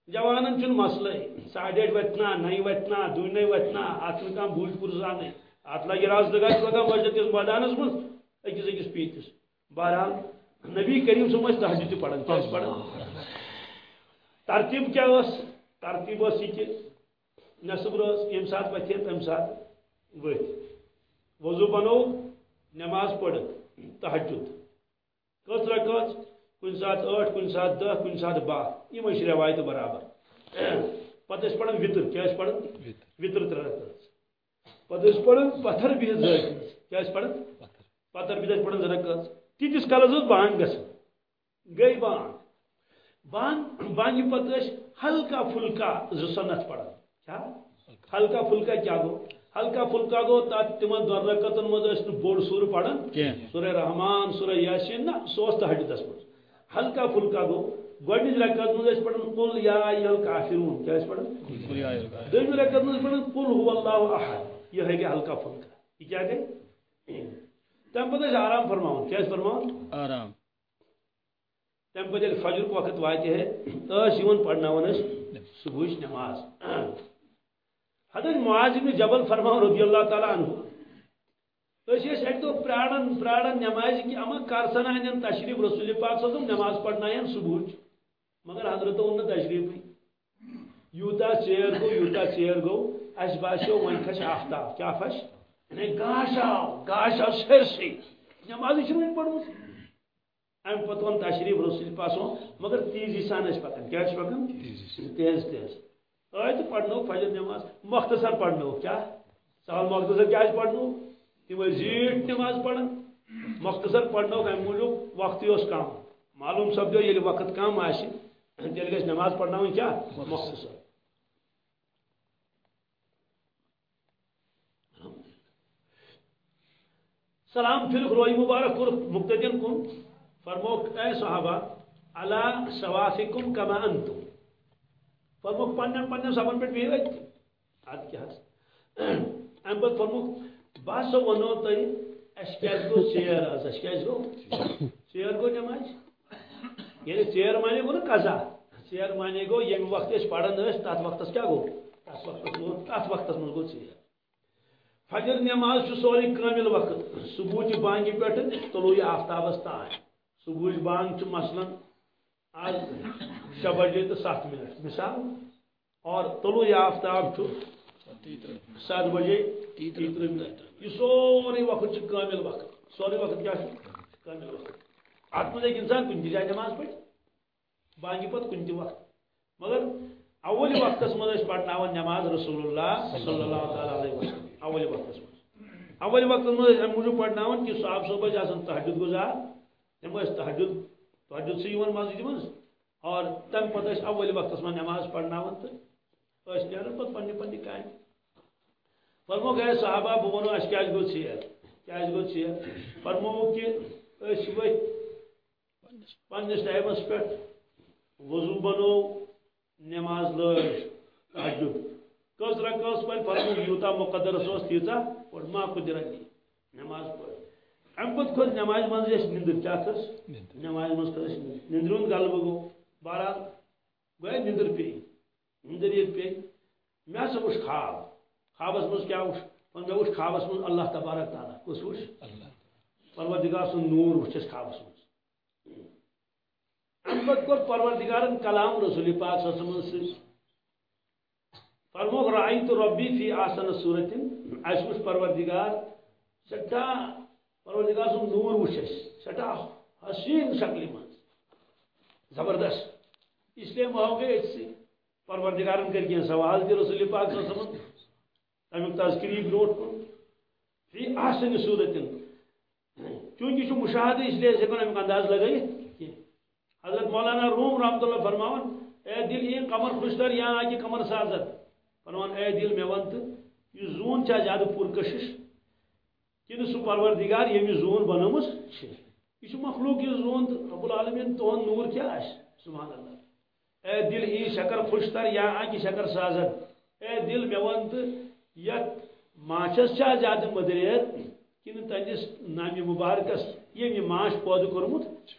جوانن چھُنہٕ مسلے ساڑِ اٹھ وتھنا نَیہِ وتھنا دوٗنہِ وتھنا اتھ چھُنہٕ کانٛہہ بوٗلۍ پُرزانے ات لگہِ راز لگا لگان مسجد کس میدانس مز أکِس أکِس پیٖتِس بہرحال نبی کریم صٲب ٲسۍ تہجد تہِ پران کیٛاہ ٲسۍ پران ترتیب کیا اس؟ ترتیب اس یہ نصب روز یم سات وتھے تم سات ورت وضو بنو نماز پڑھ تحجد کس رکعت کن سات ٲٹھ کن سات دہ کن سات باہ یم روایت برابر۔ پتہ پڑھن وطر کیا پڑھن؟ وطر۔ ترے رکعت پتہ پڑھن پتھر بہت زرکت کیا پڑھن؟ پتھر۔ بہت پڑھن زرکت تیتس کالس بانگ گژھن گئی بانگ۔ بانگ بانگہِ پتہ ہلکا پھلکا زٕ سنت پڑھان کیا؟ ہلکا پھلکا کیا گو؟ ہلکا پھلکا گو تات تمن دون رکعتن مز بوڑ سور پڑھان سورہ رحمان سورہ یاسین نہ سُہ اوس تہجدس منٛز ہلکا پھلکا گو۔ گۄڈنِچ رکعت منٛز پڑھان قل یا ایل کافرون کیا ٲسۍ پڑھان دوٚیمہِ رکعت منٛز پڑھان قل هو اللہ احد۔ یہِ گٔے ہلکا پھلکا۔ یہ کیا گئی تمہِ پتہٕ ٲسۍ آرام فرماوان کیا ٲسۍ فرماوان آرام۔ تمہ پتہ ییٚلہِ فجر وقت واتہِ ہے۔ ٲسۍ یِوان پرناوان ٲسۍ صبحٕچ نماز۔ حضرت معاذ بن جبل فرماؤ رضی اللہ تعالیٰ عنہ أسۍ ٲسۍ اکہِ دۄہ پراران پراران نمازِ کہ اما کر سنا انن تشریف رسول پاک صٲب نماز پرناین صبحٕچ مگر حضرت ووٚن نہٕ تشریفٕے یوٗتاہ ژیر گوٚو یوٗتاہ ژیر گوٚو اَسہِ باسیٚو وۄنۍ کھسہِ آفتاب۔ کیٛاہ پھسہِ یعنی گاش آو گاش آو سٲرسٕے نمازٕے چھِنہٕ وۄنۍ پٔرمٕژ امہ پتہ وون تشریف رسول پاسوں مگر تیزی سان ٲسۍ پکان کیا ٲسۍ پکان تیز تیز۔ آئے تو پڑھنو، فجر نماز۔ مختصر پڑھنو۔ کیا؟ سوال مختصر کیا ٲسۍ پڑھنو۔ تم ٲسۍ زیٖٹھ نماز پڑھان مختصر پڑھنو امہِ موٗجوٗب وقتٕے اوس کم معلوم سپدیو ییٚلہِ وقت کم آسہِ تیٚلہِ گژھِ نماز پرناوٕنۍ کیا؟ مختصر۔ سلام پھر روی مبارک۔ کور مقتدین کن فرموک اے صحابہ اللہ سواسکم کما انتم۔ فرموک پنن پنن سبن پہ بہو ات کیا ام پتہ فرموک بس ونو تھی اس کیا گو ژیر آز۔ اس کیا گو ژیر گو نماز؟ یعنی ژیر مانے گو نا قضا۔ ژیر مانے گو یم وقت اس پڑھن اس تات وقت کیا گو؟ تات وقت تات وقت من گو ژیر فجر نماز چھ سوری کامل وقت۔ صبح چہ بانگہ پہ طلوع آفتابس تان صبح بانگ چھ مثلا آج شہ بجے جی تو سات منٹ۔ مثال۔ اور طلوع آفتاب سات بجے تیترہ منٹ۔ یہ سوری وقت چھ کامل وقت۔ سوری وقت کیا کامل وقت۔ ات مز انسان کن جائے نماز پہ بانگہ پتہ کن وقت۔ مگر اول وقت مز پڑھنا نماز رسول اللہ صلی اللہ تعالی علیہ وسلم۔ اول وقت اول وقت مز ام موجود پڑھنا کہ صاحب صبح آسان تحجد گزار۔ تم تحجد تحجد سے مسجد من اور تم پتہ اول وقت میں نماز پڑھنا تو نیران پتہ پنہ پنہ کامہ فرمو گئے صحابہ بہ ونو اس کیا گو ژیر کیا گو ژیر فرمو کہ اس ورت پنس ٹائمس پہ وضو بنو، نماز لٲج تحجد کس رکعت پہ فرمو، یوتا مقدر اس تیژا پڑھ ما قدرتی نماز پڑھ۔ ام پتہ کھوت نماز اس نندر کس نماز من کس نندر ہند غلبہ گو بہرحال گویا نندر پی نندر یہ پی مے ہسا وچھ خواب خوابس من کیا وچھ مے وچھ خوابس من اللہ تبارک تعالیٰ کس وچھ پروردگار سن نور وچھس خوابس من ام پتہ کور پروردگارن کلام رسول پاک صلی اللہ علیہ وسلم فرموک رأیت ربی فی آسن صورت اس وچھ پروردگار سٹھا پروردگار سن نور وچس سٹھا حسین شکل من زبردست۔ اس لیے مہو گئے اتسی پروردگارن کر کیا سوال تھی رسول پاک صلی اللہ علیہ وسلم۔ تمیک تذکری بروٹ کن فی احسن صورت چونکہ چھ مشاہدہ اس لیے سکن امیک انداز لگائی۔ حضرت مولانا روم رحمت اللہ فرماون، اے دل، یہ قمر خوشتر یا آگی قمر سازت فرمان اے دل، میں ونت، یہ زون چا زیادہ پرکشش کن سہ پروردگار یم زون بنمس یہ مخلوق یہ زون رب العالمین تہن نور کیا آس سبحان اللہ اے دل ای شکر خوشتر یا آنکہ شکر سازد اے دل مے ون تو یت ماچس چا زیادہ مدریت کن تہندس نام مبارکس یم یہ ماش پود کورمت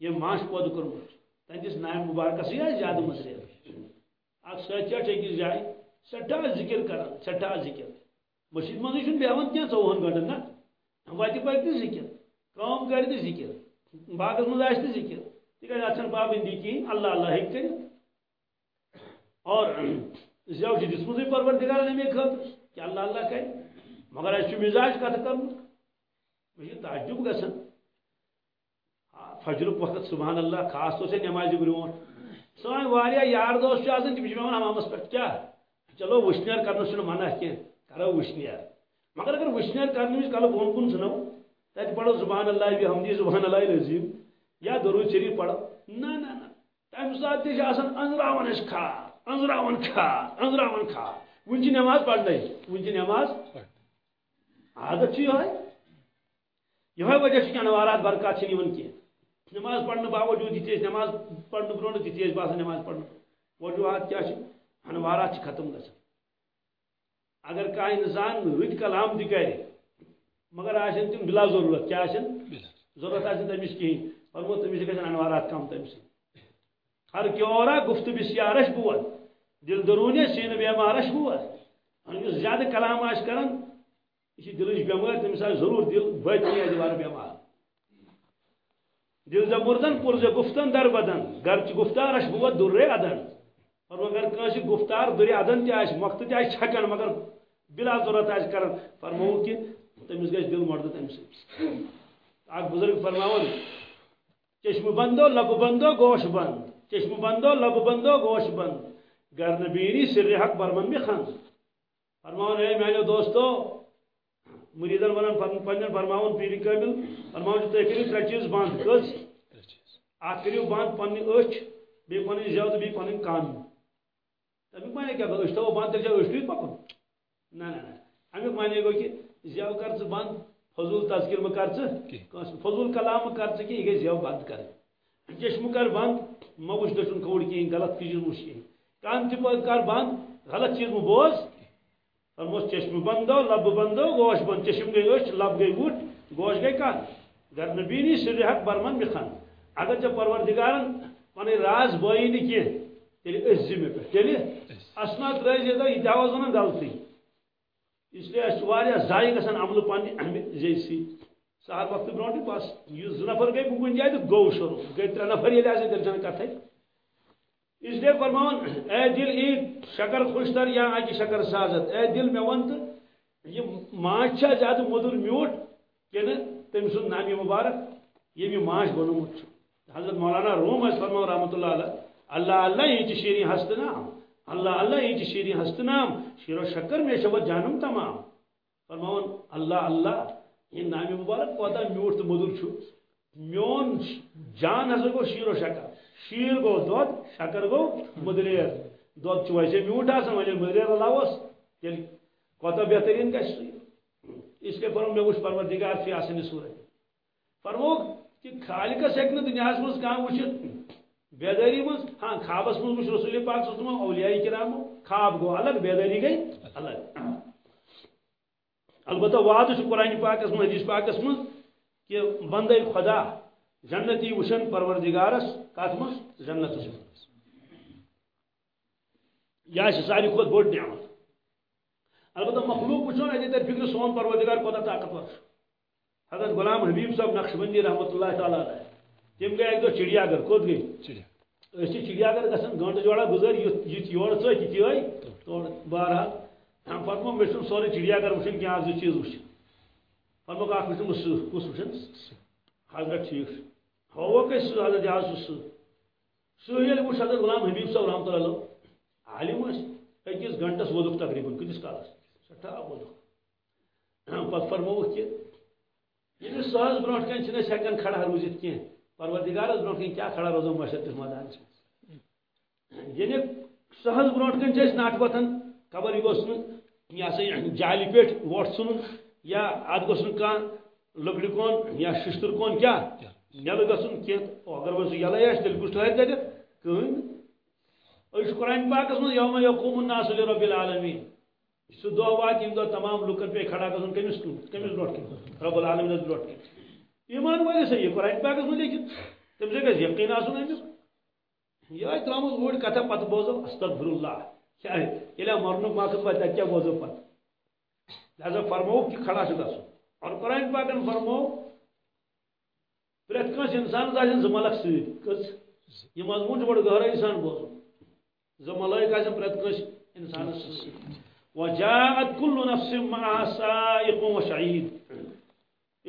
یم ماش پود کورمت تہندس نام مبارکس یہ زیادہ مدریت اخ سچ أکِس جایہِ سٹھاہ ذکر کران سٹھاہ ذکر مسجد منٛزٕے چھُنہٕ بیٚہوان کینٛہہ گنٹن نہ وتہِ پکہِ تہِ ذِکر کٲم کرِ تہِ ذِکر باغس منٛز آسہِ تہِ تک اتن پابندی کہین اللہ اللہ ہیک کر اور زیو دسمت پروردگار امی خاطر کہ اللہ اللہ کر مگر اس مزاج کت کر مجھے تعجب گسن فجر وقت سبحان اللہ خاص طور سے نماز برو سان واریاہ یار دوست آسان تم پہ حمامس پہ کیا چلو وشنیر کرنا چھ منع کی کرو وشنیر مگر اگر وشنیر کرنے وز کل بون کن ژھنو تب پڑھو زبان اللہ بھی ہمدی زبان اللہ لذیب یا درود شریف پڑھو. نہ نہ نہ. تمہ سات تہ انزراون اس کھا انزراون کھا انزراون کھا. ون نماز پڑھنے ون نماز عادت یہ یہ وجہ کہ انوارات برکات چھ نیون کی نماز پڑھنے باوجود یہ نماز پڑھنے برو تیز باسان نماز پڑھنے. وجوہات کیا انوارات ختم گھن اگر کھانا انسان رت کلام تہ کرے مگر آشن تم بلا ضرورت کیا آشن؟ ضرورت آشن تمس کہین فرمو تمس گھن انوارات کم تم سی ہر کیورا گفت بسیارش بود دل درونی سین بیمارش بود اس زیادہ کلام آش کرن یہ دلچ بیمار تمس آس ضرور دل دوبارہ بیمار دل ز مردن پرز گفتن در بدن۔ گرچ گفتارش بود در ادن اور اگر کنس گفتار در ادن تہ آس مقت تہ آس چھکن مگر بلا ضرورت آس کرن فرمو کہ تمس گھر دل مرد تم اخ بزرگ فرماون چشم بندو لب بندو گوش بند۔ چشم بندو لب بندو گوش بند۔ گر نبینی سر حق برمن بخن فرماون اے میانو دوستو مریدن ونان پنن فرماون پیری کامل فرماون تھی کرو ترے چیز بند کس اخ کرو بند پنہ اچھ بی پن زیو بی پن کان تمیک معنی کیا أچھ تھو بند تیل أچھ پکن نہ نہ امیک معنی گو کہ زیو کر بند فضول تذکر مہ کر فضول کلام مہ کر ژٕ کہ یہ گئی زیو بند کر چشم کر بند مہ وچھ دچھن کھوڑ کہین غلط چیز وچھ کہین کان تہ کر بند غلط چیز مہ بوز فرموس چشم بندو لب بندو گوش بند چشم گئی اچھ لب گئی وٹ گوش گئی کان گر نبینی سر حق برمن بخن اگر چھ پروردگارن پن راز بوئی نہ کی تیل اس ذمہ پہ تیل اسنات رز یہ یہ تاوز ونان غلطی اس لیے اس ضائع گژھان عمل پنہ امہ جی سی سہر وقت برونٹ بس یہ زٕ نفر گئی کن جائے تو گو شروع۔ گئی ترے نفر یہ آسے تیل چھنہ اس لیے فرمان اے دل عید شکر خوشتر یا اکہ شکر سازت۔ اے دل مے ون تو یہ ماچ چھا زیادہ مدر میوٹ کہ تم سن نام مبارک، یہ بھی ماچ بنومت حضرت مولانا روم اس فرمان رحمۃ اللہ علیہ، اللہ اللہ یہ شیریں ہست نام اللہ اللہ یہ شیریں ہست نام شیر و شکر میں شبت جانم تمام۔ فرماون، اللہ اللہ، یہ نام مبارک کوتا میوٹ تو مدر چھو میون جان ہسا گو شیر و شکر۔ شیر گو دود، شکر گو مدریر۔ دود چھو ویسے میوٹ آسان وجہ مدریر علاوس تیل یعنی کوتا بہترین کا شیر۔ اس کے فرم میں وش پروردگار فی آسانی صورت فرمو کہ خالقس ہیکہ دنیا مز کھانا وچت بیداری مز ہاں خوابس مز وچ رسول پاک صلی اللہ علیہ وسلم، اولیاء کرام خواب گو الگ بیداری گئی، الگ۔ البتہ وعد قرآن پاکس مز، حدیث پاکس مز، کہ بندے خدا جنتی وشن پروردگارس کت مز؟ جنت یہ ساری کھت بوڑ نعمت البتہ مخلوق وچھو اتنے تر فکر سون پروردگار کوتا طاقتور حضرت غلام حبیب صاحب نقش بندی رحمۃ اللہ تعالیٰ علیہ۔ تم گئی ایک دو چڑیا گھر کوت گئی چڑیا۔ گھر گھن گنٹہ جوڑا گزر یہ یور ٹھیک یہ توڑ بہرحال ہم فرمو مے سورے چڑیا گھر وچن کیا زٕ چیز وچ فرمو اکھ وچھن سہ کس وچھن؟ حضرت ٹھیک ہو کس حضرت جہاز سہ سہ یل وچھ حضرت غلام حبیب صاحب رحمۃ اللہ عالم اس أکِس گھنٹس وودُکھ تقریباً، کۭتِس کالس سٮ۪ٹھاہ وودُکھ پتہٕ فرمووُکھ کہِ یعنی ییٚلہِ سہس برونٛٹھ کَنۍ چھِنہٕ أسۍ ہٮ۪کان کھڑا روٗزِتھ کینٛہہ پروردگارس برو کن کیا کھڑا روزو مشرقس میدان یعنی سہز برو کن نٹ وتان خبر یہ گوس یہ سا یعنی جالہ پہ ووٹ ژھن یا ات گوس کان لکڑ کون، یا ششتر کون، کیا؟ یل گھن کی اگر وہ یل آس تیل کس ٹھہر تتھ کہین اس قرآن پاکس من یوم یقوم الناس لرب العالمین۔ سہ دہ وات یم دہ تمام لکن پہ کھڑا گھن کمس کمس برو کن، رب العالمین برو کن۔ ایمان والے سے یہ قرآن پاکس میں لیکن تم سے گھر یقین آسن امیک یہ آئی ترامز اوڑ کتھا پتہ بوزو استغفر اللہ کیا ہے یہ مرنک مقصد پتہ کیا بوزو پتہ؟ لہذا فرمو کہ کھڑا سے گسو اور قرآن پاکن فرمو پریت کنس انسان آن زملک ست کس؟ یہ مضمون بڑ گہرائی سان بوز زملائک آن پریت کنس انسان وجاءت كل نفس معها سائق وشعيد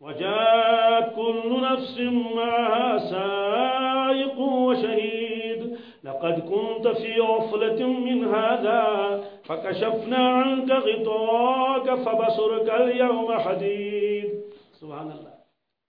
وجاءت كل نفس ما سائق وشهيد۔ لقد كنت في غفلة من هذا فكشفنا عنك غطاك فبصرك اليوم حديد۔ سبحان الله۔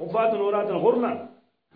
حفاة ورات غرلا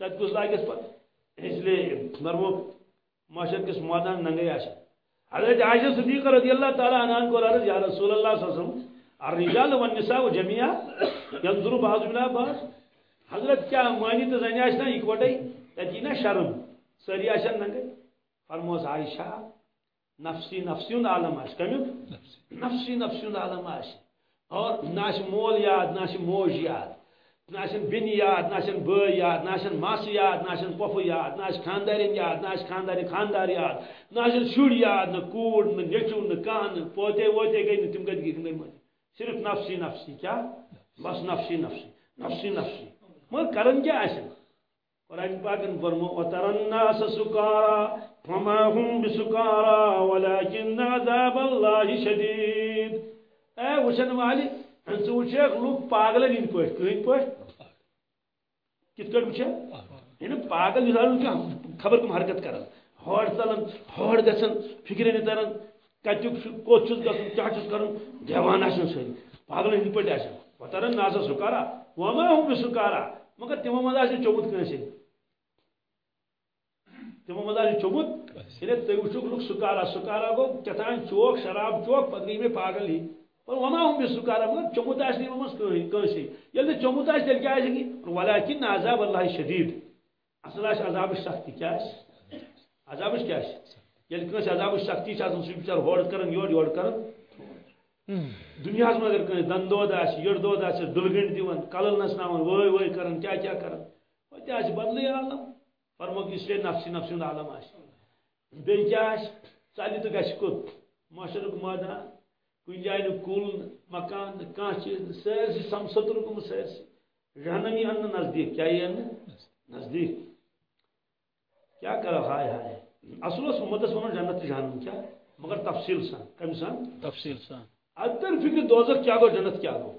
تت کس لاگس پت اس لیے مرمو معاشر کس مادان ننگے آشن حضرت عائشہ صدیقہ رضی اللہ تعالی عنہ کو عرض یا رسول اللہ صلی اللہ علیہ وسلم الرجال والنساء جميعا ينظر بعض الى بعض۔ حضرت کیا مانی تو زنی آشنا اکوٹے تتی نا شرم سری آشن ننگے۔ فرموز عائشہ نفسی نفسی ہند عالم آش کمیک نفسی۔ نفسی ہند عالم آش اور ناش مول یاد ناش موج یاد۔ ناشن بن یاد، ناشن بö یاد، ناشن ماس یاد، ناشن پوفو یاد، ناش خاندارین یاد، ناش خانداری خاندار یاد، ناشن شُر یاد، نہ کوٗر نہ نیٚچوٗ نہ کانٛہہ نہٕ پوتے ووتے گٔے نہٕ تِم کتہِ گٔے تِمے منٛز صرف نفسی نفسی، کیا؟ بس نفسی نفسی نفسی نفسی۔ مگر کرن کیا آسن قرآن پاکن فرمو وترى الناس سكارى وما هم بسكارى ولكن عذاب الله شديد۔ اے وچن والی انس وچھ لوگ پاگل ہند پٹ کہن پٹ کت وچھ یعنی پاگل کیا خبر کم حرکت کرن۔ ہور چلن ہور گژھن فکر نہ ترن۔ کتیک کوت گژھن کیا کرن۔ دیوان سری پاگل ہند پٹ آسن وترن ناس سکارا۔ وما هم بسکارا مگر تمو مز آسن چومت کنسے تمو مز آسن چومت یعنی تھی وچھو لوگ سکارا سکارا گو کتان چوک شراب چوک پتہ میں پاگل ہی۔ پر وما هم بسکارا مگر چومت آسن تمو مز کنسے یل چومت آسن تیل کیا آسن گی ولكن عذاب الله شدید اصل آس عذاب سختی کیا آس عذاب کیا آس یل کنس عذاب سختی چھ آسان سہ بچار ہور کرن یور یور کرن دنیا میں اگر کہیں دن دود آس یڑ دود آس دلگنڈ دیوان کلل نسناوان وے وے کرن کیا کیا کرن وہ تہ آس بدلے عالم فرمو کہ اس لیے نفسی نفسی عالم آس بیٚیہِ کیا آس ژَلہِ تہٕ گژھِ کوٚت معاشرُک مٲدان جایہِ نہٕ کُل مکان کانٛہہ چیٖز سٲرسٕے سمسَتُر گوٚمُت سٲرسٕے جہنمی اَننہٕ نزدیٖک کیٛاہ یی اَننہٕ نزدیٖک۔ کیٛاہ کرو؟ ہاے ہاے اصل اوس اُمتس وَنُن جنت جہنم کیٛاہ مگر تفصیل سان کمہِ سان۔ تفصیل سان۔ ادر فکر دوزخ کیا گو جنت کیا گو؟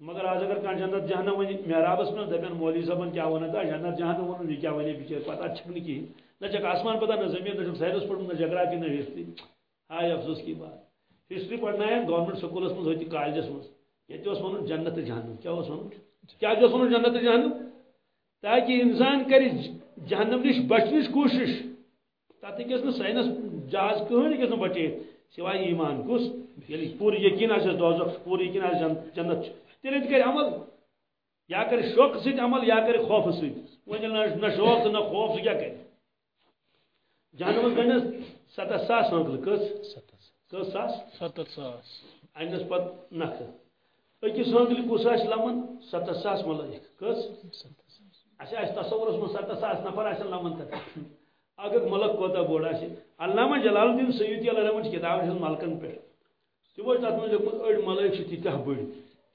مگر آج اگر کان جنت جہنم ونی محرابس میں دپن مولوی صاحبن کیا ونہ تھا جنت جہنم ون یہ کیا ونی بچے پتہ چھک نہیں کی۔ نہ چک آسمان پتہ نہ زمین نہ سائرس پڑھ نہ جغرافی نہ ہسٹری ہائے افسوس کی بات۔ ہسٹری پڑھنا ہے گورنمنٹ سکولس من ہوتی کالجس من یہ اس ون جنت جہنم، کیا اس ون کیا جو ون جنت جہنم؟ تاکہ انسان کر جہنم نش بچنچ کوشش۔ تک گھس نا سائنس جہاز کہین گھس نا بچے؟ سوائے ایمان کس یلی یعنی پور یقین آس دوزخ پور یقین آس جنت۔ تیل کر عمل، یا کر شوق ست عمل، یا کر خوف ست ون نہ شوق تو نہ خوف سہ کیا کر جہنمس گنس ستھ ساس نقل کس۔ کس ساس ستت ساس انس پت نخ أکس سانگل کس آس لمن ستھ ساس ملائک کس اچھا اس تصورس من ستھ ساس نفر آسن لمن تک اگر ملک کوتا بوڑ آسہِ علامہ جلال الدین سیوطی علیہ رحمن کتاب چھس ملکن پہ تمو تر من لیکھمت أڑ ملائک تیتہ بڑ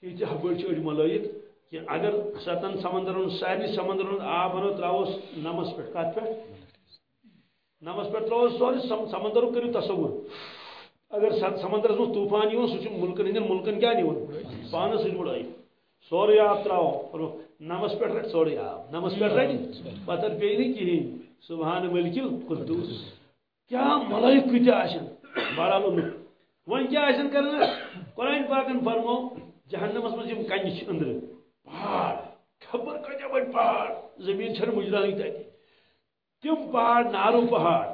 تیتہ بڑ أڑ ملائک کہ اگر ستن سمندرن سارے سمندرن آب انو تراوس نمس پہ کت پہ نمس پہ تراوس سورے سمندر کرو تصور اگر سمندرس من طوفان یون سہ ملکن ہندین ملکن کیا نیون پانس سۭتۍ بڑائی سورے آب تراو نمس پہ رٹ سورے آب نمس پہ رٹ پتہ پی نہ کہین سبحان ملک القدوس۔ کیا ملائک کتہ آشن؟ بہرحال ون کیا کرنا قرآن پاکن فرمو جہنمس مز یم کنہ اندر۔ پہاڑ خبر کتیا بڑ پہاڑ، زمین چھن مجرانی تتی تم پہاڑ، نارو پہاڑ۔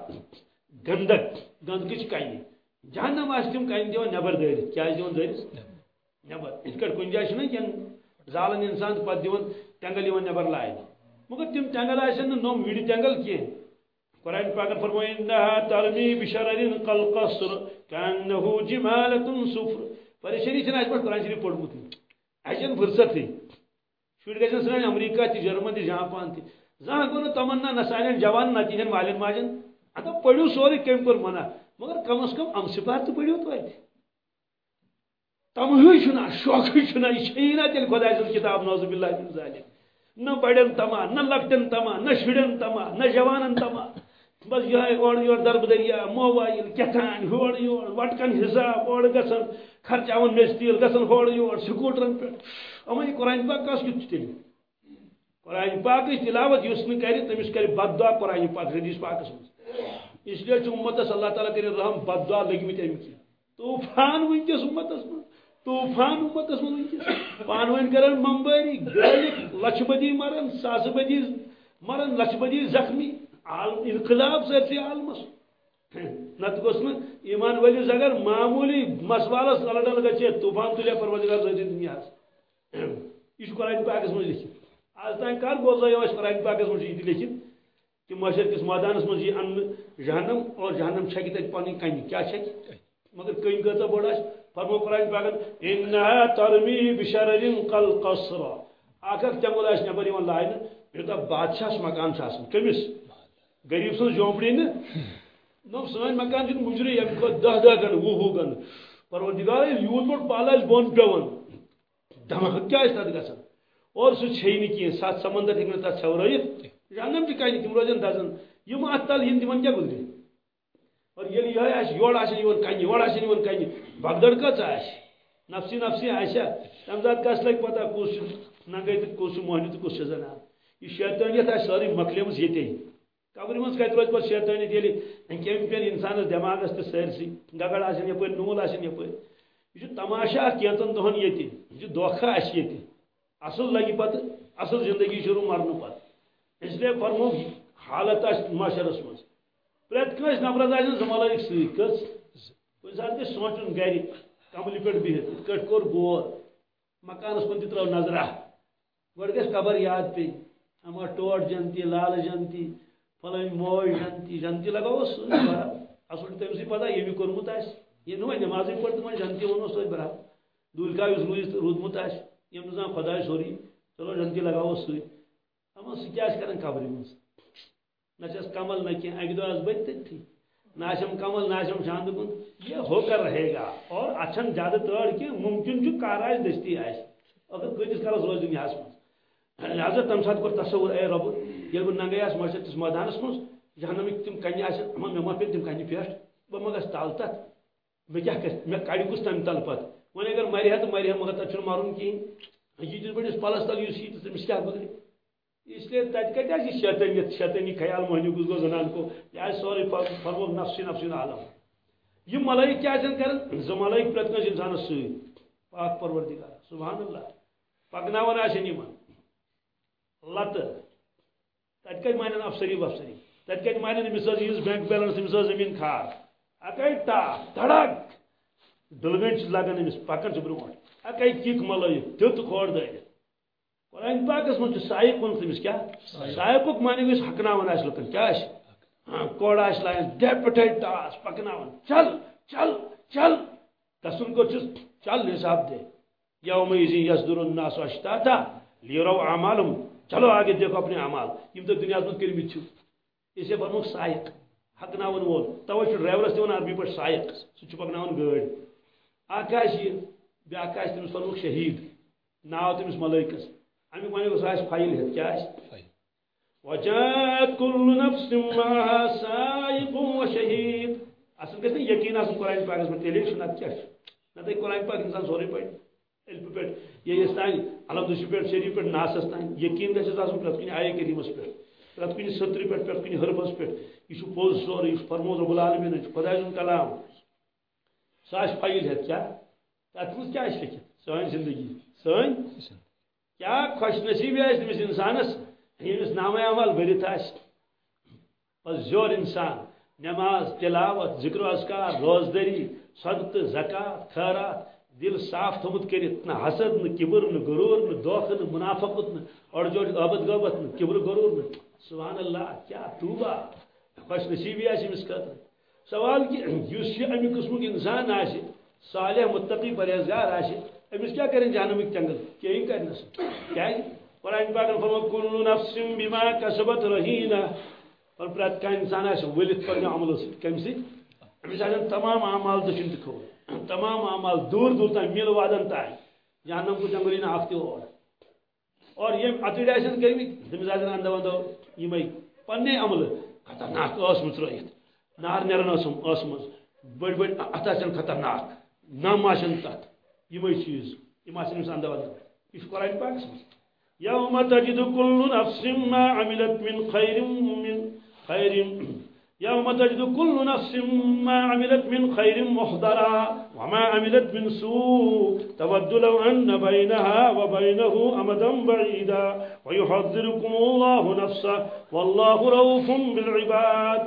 گندک گندکچ کنہ جہنم آس تم کنہ دیوان نبر دٲرِتھ کیاز دیوان دٲرِتھ نبر۔ یِتھ کٲٹھۍ کُنہِ جایہِ چھُنہ کینٛہہ زالان انسان تہٕ پتہٕ دِوان ٹٮ۪نٛگل یِوان نٮ۪بر مگر تم ٹٮ۪نٛگل آسن نہٕ نوٚم وِڑِ ٹٮ۪نٛگل کینٛہہ قرآن پاکن فرمو انها ترمی بشرر قلقصر كانه جمالة صفر. پریشانی چھنا اس پر قرآن شریف پڑھمت اچھن فرصت تھی شُرۍ گژھن سٲنۍ امریکہ تہِ جرمن تہِ جاپان تہِ زانٛہہ گوٚو تمنا نہ سانٮ۪ن جوان نہ تِہنٛدٮ۪ن مالٮ۪ن ماجٮ۪ن اتنا پڑھو سوری کم کور منع مگر کم از کم ام سپار تو پڑھو تو تمہی چھنا شوقی چھنا یہ چھینا تیل خدا سن کتاب نوز باللہ من ذالک۔ نہ بڑن تما، نہ لکٹن تما، نہ شڑن تما، نہ جوانن تما۔ بس یہ اور یور درب دریا، موبائل کتان ہور یور وٹکن حساب اور گسن، خرچاون میستیل گسن ہور یور سکوٹرن پہ اما قرآن پاک کس کیت تیل قرآن پاک تلاوت یس نہ کرِ تمس کرِ بد دعا قرآن پاک، حدیث پاکس مز اس لیے امتس اللہ تعالیٰ کر رحم بد دعا لگمت امی کی طوفان ونکس امتس مز طوفان امتس من ونکس پان ون کران ممبری گلک لچھ بدی مرن ساس بدی مرن لچھ بدی زخمی انقلاب سرسی عالمس نت گوس ایمان ولس اگر معمولی مسوالس لڑن گھے طوفان تلیا پروردگار ذاتی دنیا یہ قرآن پاکس من لکھت آج تین کر بوزا قرآن پاکس من یہ لکھت کہ معاشر کس میدانس من یہ ان جہنم اور جہنم چھکہ تک پانی کنہ کیا چھکہ مگر کن کتا بڑا فرمو قرآن پاکن، انہا ترمی بشررین قل قصرا آکر تنگل آس نبر یوان لائن یوتا بادشاہ مکان چھاسن کمس غریب سن جھونپڑی نا؟ نو سن مکان چھن مجری یم کو دہ دہ گن، وو وو گن۔ پروردگار یوت بوڑ پالا بون پیون۔ دماغ کیا اس تد گسن؟ اور سو چھئی نی کی سات سمندر ہکن تا چھورایت جانم چھ کای تم روزن دزن یم اتل ہند من کیا گزری؟ اور یہ یہ آس یور آسن یون کنہ یور آسن یون کنہ بگدڑ کچ آس نفسی نفسی آسیا تم ذات کس لگ پتہ کس نگے تو کس موہنی تو کس زنان یہ شیطانیت آس ساری مکلیمس یتے قبر مز کت روز پتہ شیطانیت یلی کیم پین انسانس دماغس تو سرسی گگڑ آسن یپر نول آسن یپر یہ تماشا کینچن دہن یتے یہ دھوکھا آس یتے اصل لگی پتہ اصل زندگی شروع مرن پتہ اس لیے فرمو حالت معاشرس مز پریت کنس نفرس آن زمالک سی کس۔ کن سات گھر سوچن گر کمل پہ بہت کٹ کور گور۔ مکانس کن ترو نظرہ گۄڈٕ گژھِ قبر یاد پے اما ٹوٹ جنتی، لال جنتی فلٲنۍ موج جنتی جنتی لگاوو سۭتۍ برابر اصل تٔمسٕے پتہ ییٚمہِ کوٚرمُت آسہِ ییٚلہِ نہٕ وۄنۍ نٮ۪مازٕے پٔر تہٕ جنتی ووٚنوس توتہِ برابر دوٗلکا یُس روٗزِتھ روٗدمُت آسہِ ییٚمۍ نہٕ زانٛہہ خۄداے سورُے چلو جنتی لگاوو سۭتۍ اما سُہ کیٛاہ آسہِ کران قبرِ منٛز نہ کمل نہ کی اک دہ بت تھی ناشم کمل ناشم چاند کن یہ ہو کر رہے گا اور اچھن زیادہ تر کی ممکن جو کار آس دستی آس اگر کتس کالس روز دنیا من لہذا تم سات کور تصور اے رب یل بہ ننگے آس معاشر کس میدانس من جہنمک تم کنہ آس مے ما پہ تم کنہ پیٹ بہ ما گس تل تت مے کیا کر مے کڑ کس تم تل پت ون اگر مریا تو مریا مگر تت چھ مرن کہین یہ بڑس پلس تل یس یہ تمس کیا گزری اس لیے تت کت یہ شیطانیت شیطانی خیال مہنی گز گو زنان کو۔ یہ سوری فرمو نفسی نفسی عالم۔ یہ ملائک کیا کرن؟ زٕ ملائک پرٛٮ۪تھ کٲنٛسہِ اِنسانس سۭتۍ پاک پروردگار۔ سبحان اللہ۔ پکناوان آسن یِمن لتہٕ تتہِ کتہِ مانن افسری وفسری تتہِ کتہِ مانن أمِس ٲس یِژھ بینک بیلنس أمِس ٲس زٔمیٖن کھاد۔ اکے ٹاپ دڑک ڈلگنٛڈ چھِ لگان أمِس پکان چھِ برونٛٹھ اکے کِک ملٲیِتھ تیُتھ کھور دٲرِتھ قرآن پاکس من سائق ون تمس کیا؟ سائقک معنی گوس آس لکن کیا آس کوڑ آس لائن پکناون۔ چل چل چل۔ گسن کو چس چل حساب دے۔ یوم یزی یصدر الناس اشتاتا لیرو اعمالهم چلو آگے دیکھو اپنے اعمال۔ یم تو دنیا میں کلمت چھو۔ اسے بنو سائق ہکناون وول توے چھ ڈرائیورس دیون عربی پہ سائق سہ پکناون گاڑی اکھ آس یہ بیاکھ آس تمس شہید۔ ناو تمس ملائکس امی ونی گوس آس فائل ہت کیا آس وجاءت كل نفس معها سائق وشهيد اصل گژھِ یقین آسن قرآن پاکس پہ تیلے چھ نت کیا نت قرآن پاک انسان سورے پہ الف پہ یہ اس تان الحمد پہ شریف پہ ناسس تان یقین گژھِ آسن پرت کن آیے کریمس پہ۔ پرت کن ستر پہ پرت کن حرفس پہ۔ یہ پوز سورے یہ فرمود رب العالمین خدا سن کلام۔ سہ فائل ہت کیا؟ تک مز کیا لکھت سٲنۍ زندگی۔ سٲنۍ کیا خوش نصیبی آس تمس انسانس یمس نام عمل برت آس بس زور انسان، نماز، تلاوت، ذکر و اذکار، روزدری، صدقہ، زکات، خیرات، دل صاف تھومت کرت نہ حسد نہ کبر نہ غرور نہ دوخ نہ منافقت نہ اور جو عبد غبت نہ کبر غرور نہ سبحان اللہ، کیا توبہ، خوش نصیبی آس امس خاطر سوال کہ اس امی قسمک انسان آسہ صالح متقی پرہیزگار آسہ امس کیا کریں جہنمک جنگل؟ کہیں کرنس کیا قرآن پاک فرمو کل نفس بما کسبت رہینہ پر پرت کا انسان آس ولت پنہ عمل سی کم سی؟ امس آن تمام اعمال دچن تکھو تمام اعمال دور دور تام میل وادن تام جہنم کو جنگلی نہ اخ اور اور یم اتڑ آسن کرمی تمس آسن اندو اندو یمے پنہ عمل خطرناک اس مترائت نار نیرن اسم اسم بڑ بڑ ات خطرناک۔ نام آسن تت یمے چیز یم آسن انسان اندو اندو یہ قرآن پاک يوم تجد كل نفس ما عملت من خير من خير. يوم تجد كل نفس ما عملت من خير محضرا وما عملت من سوء. تود لو أن بينها وبينه أمدا بعيدا. ويحذركم الله نفسه. والله روف بالعباد.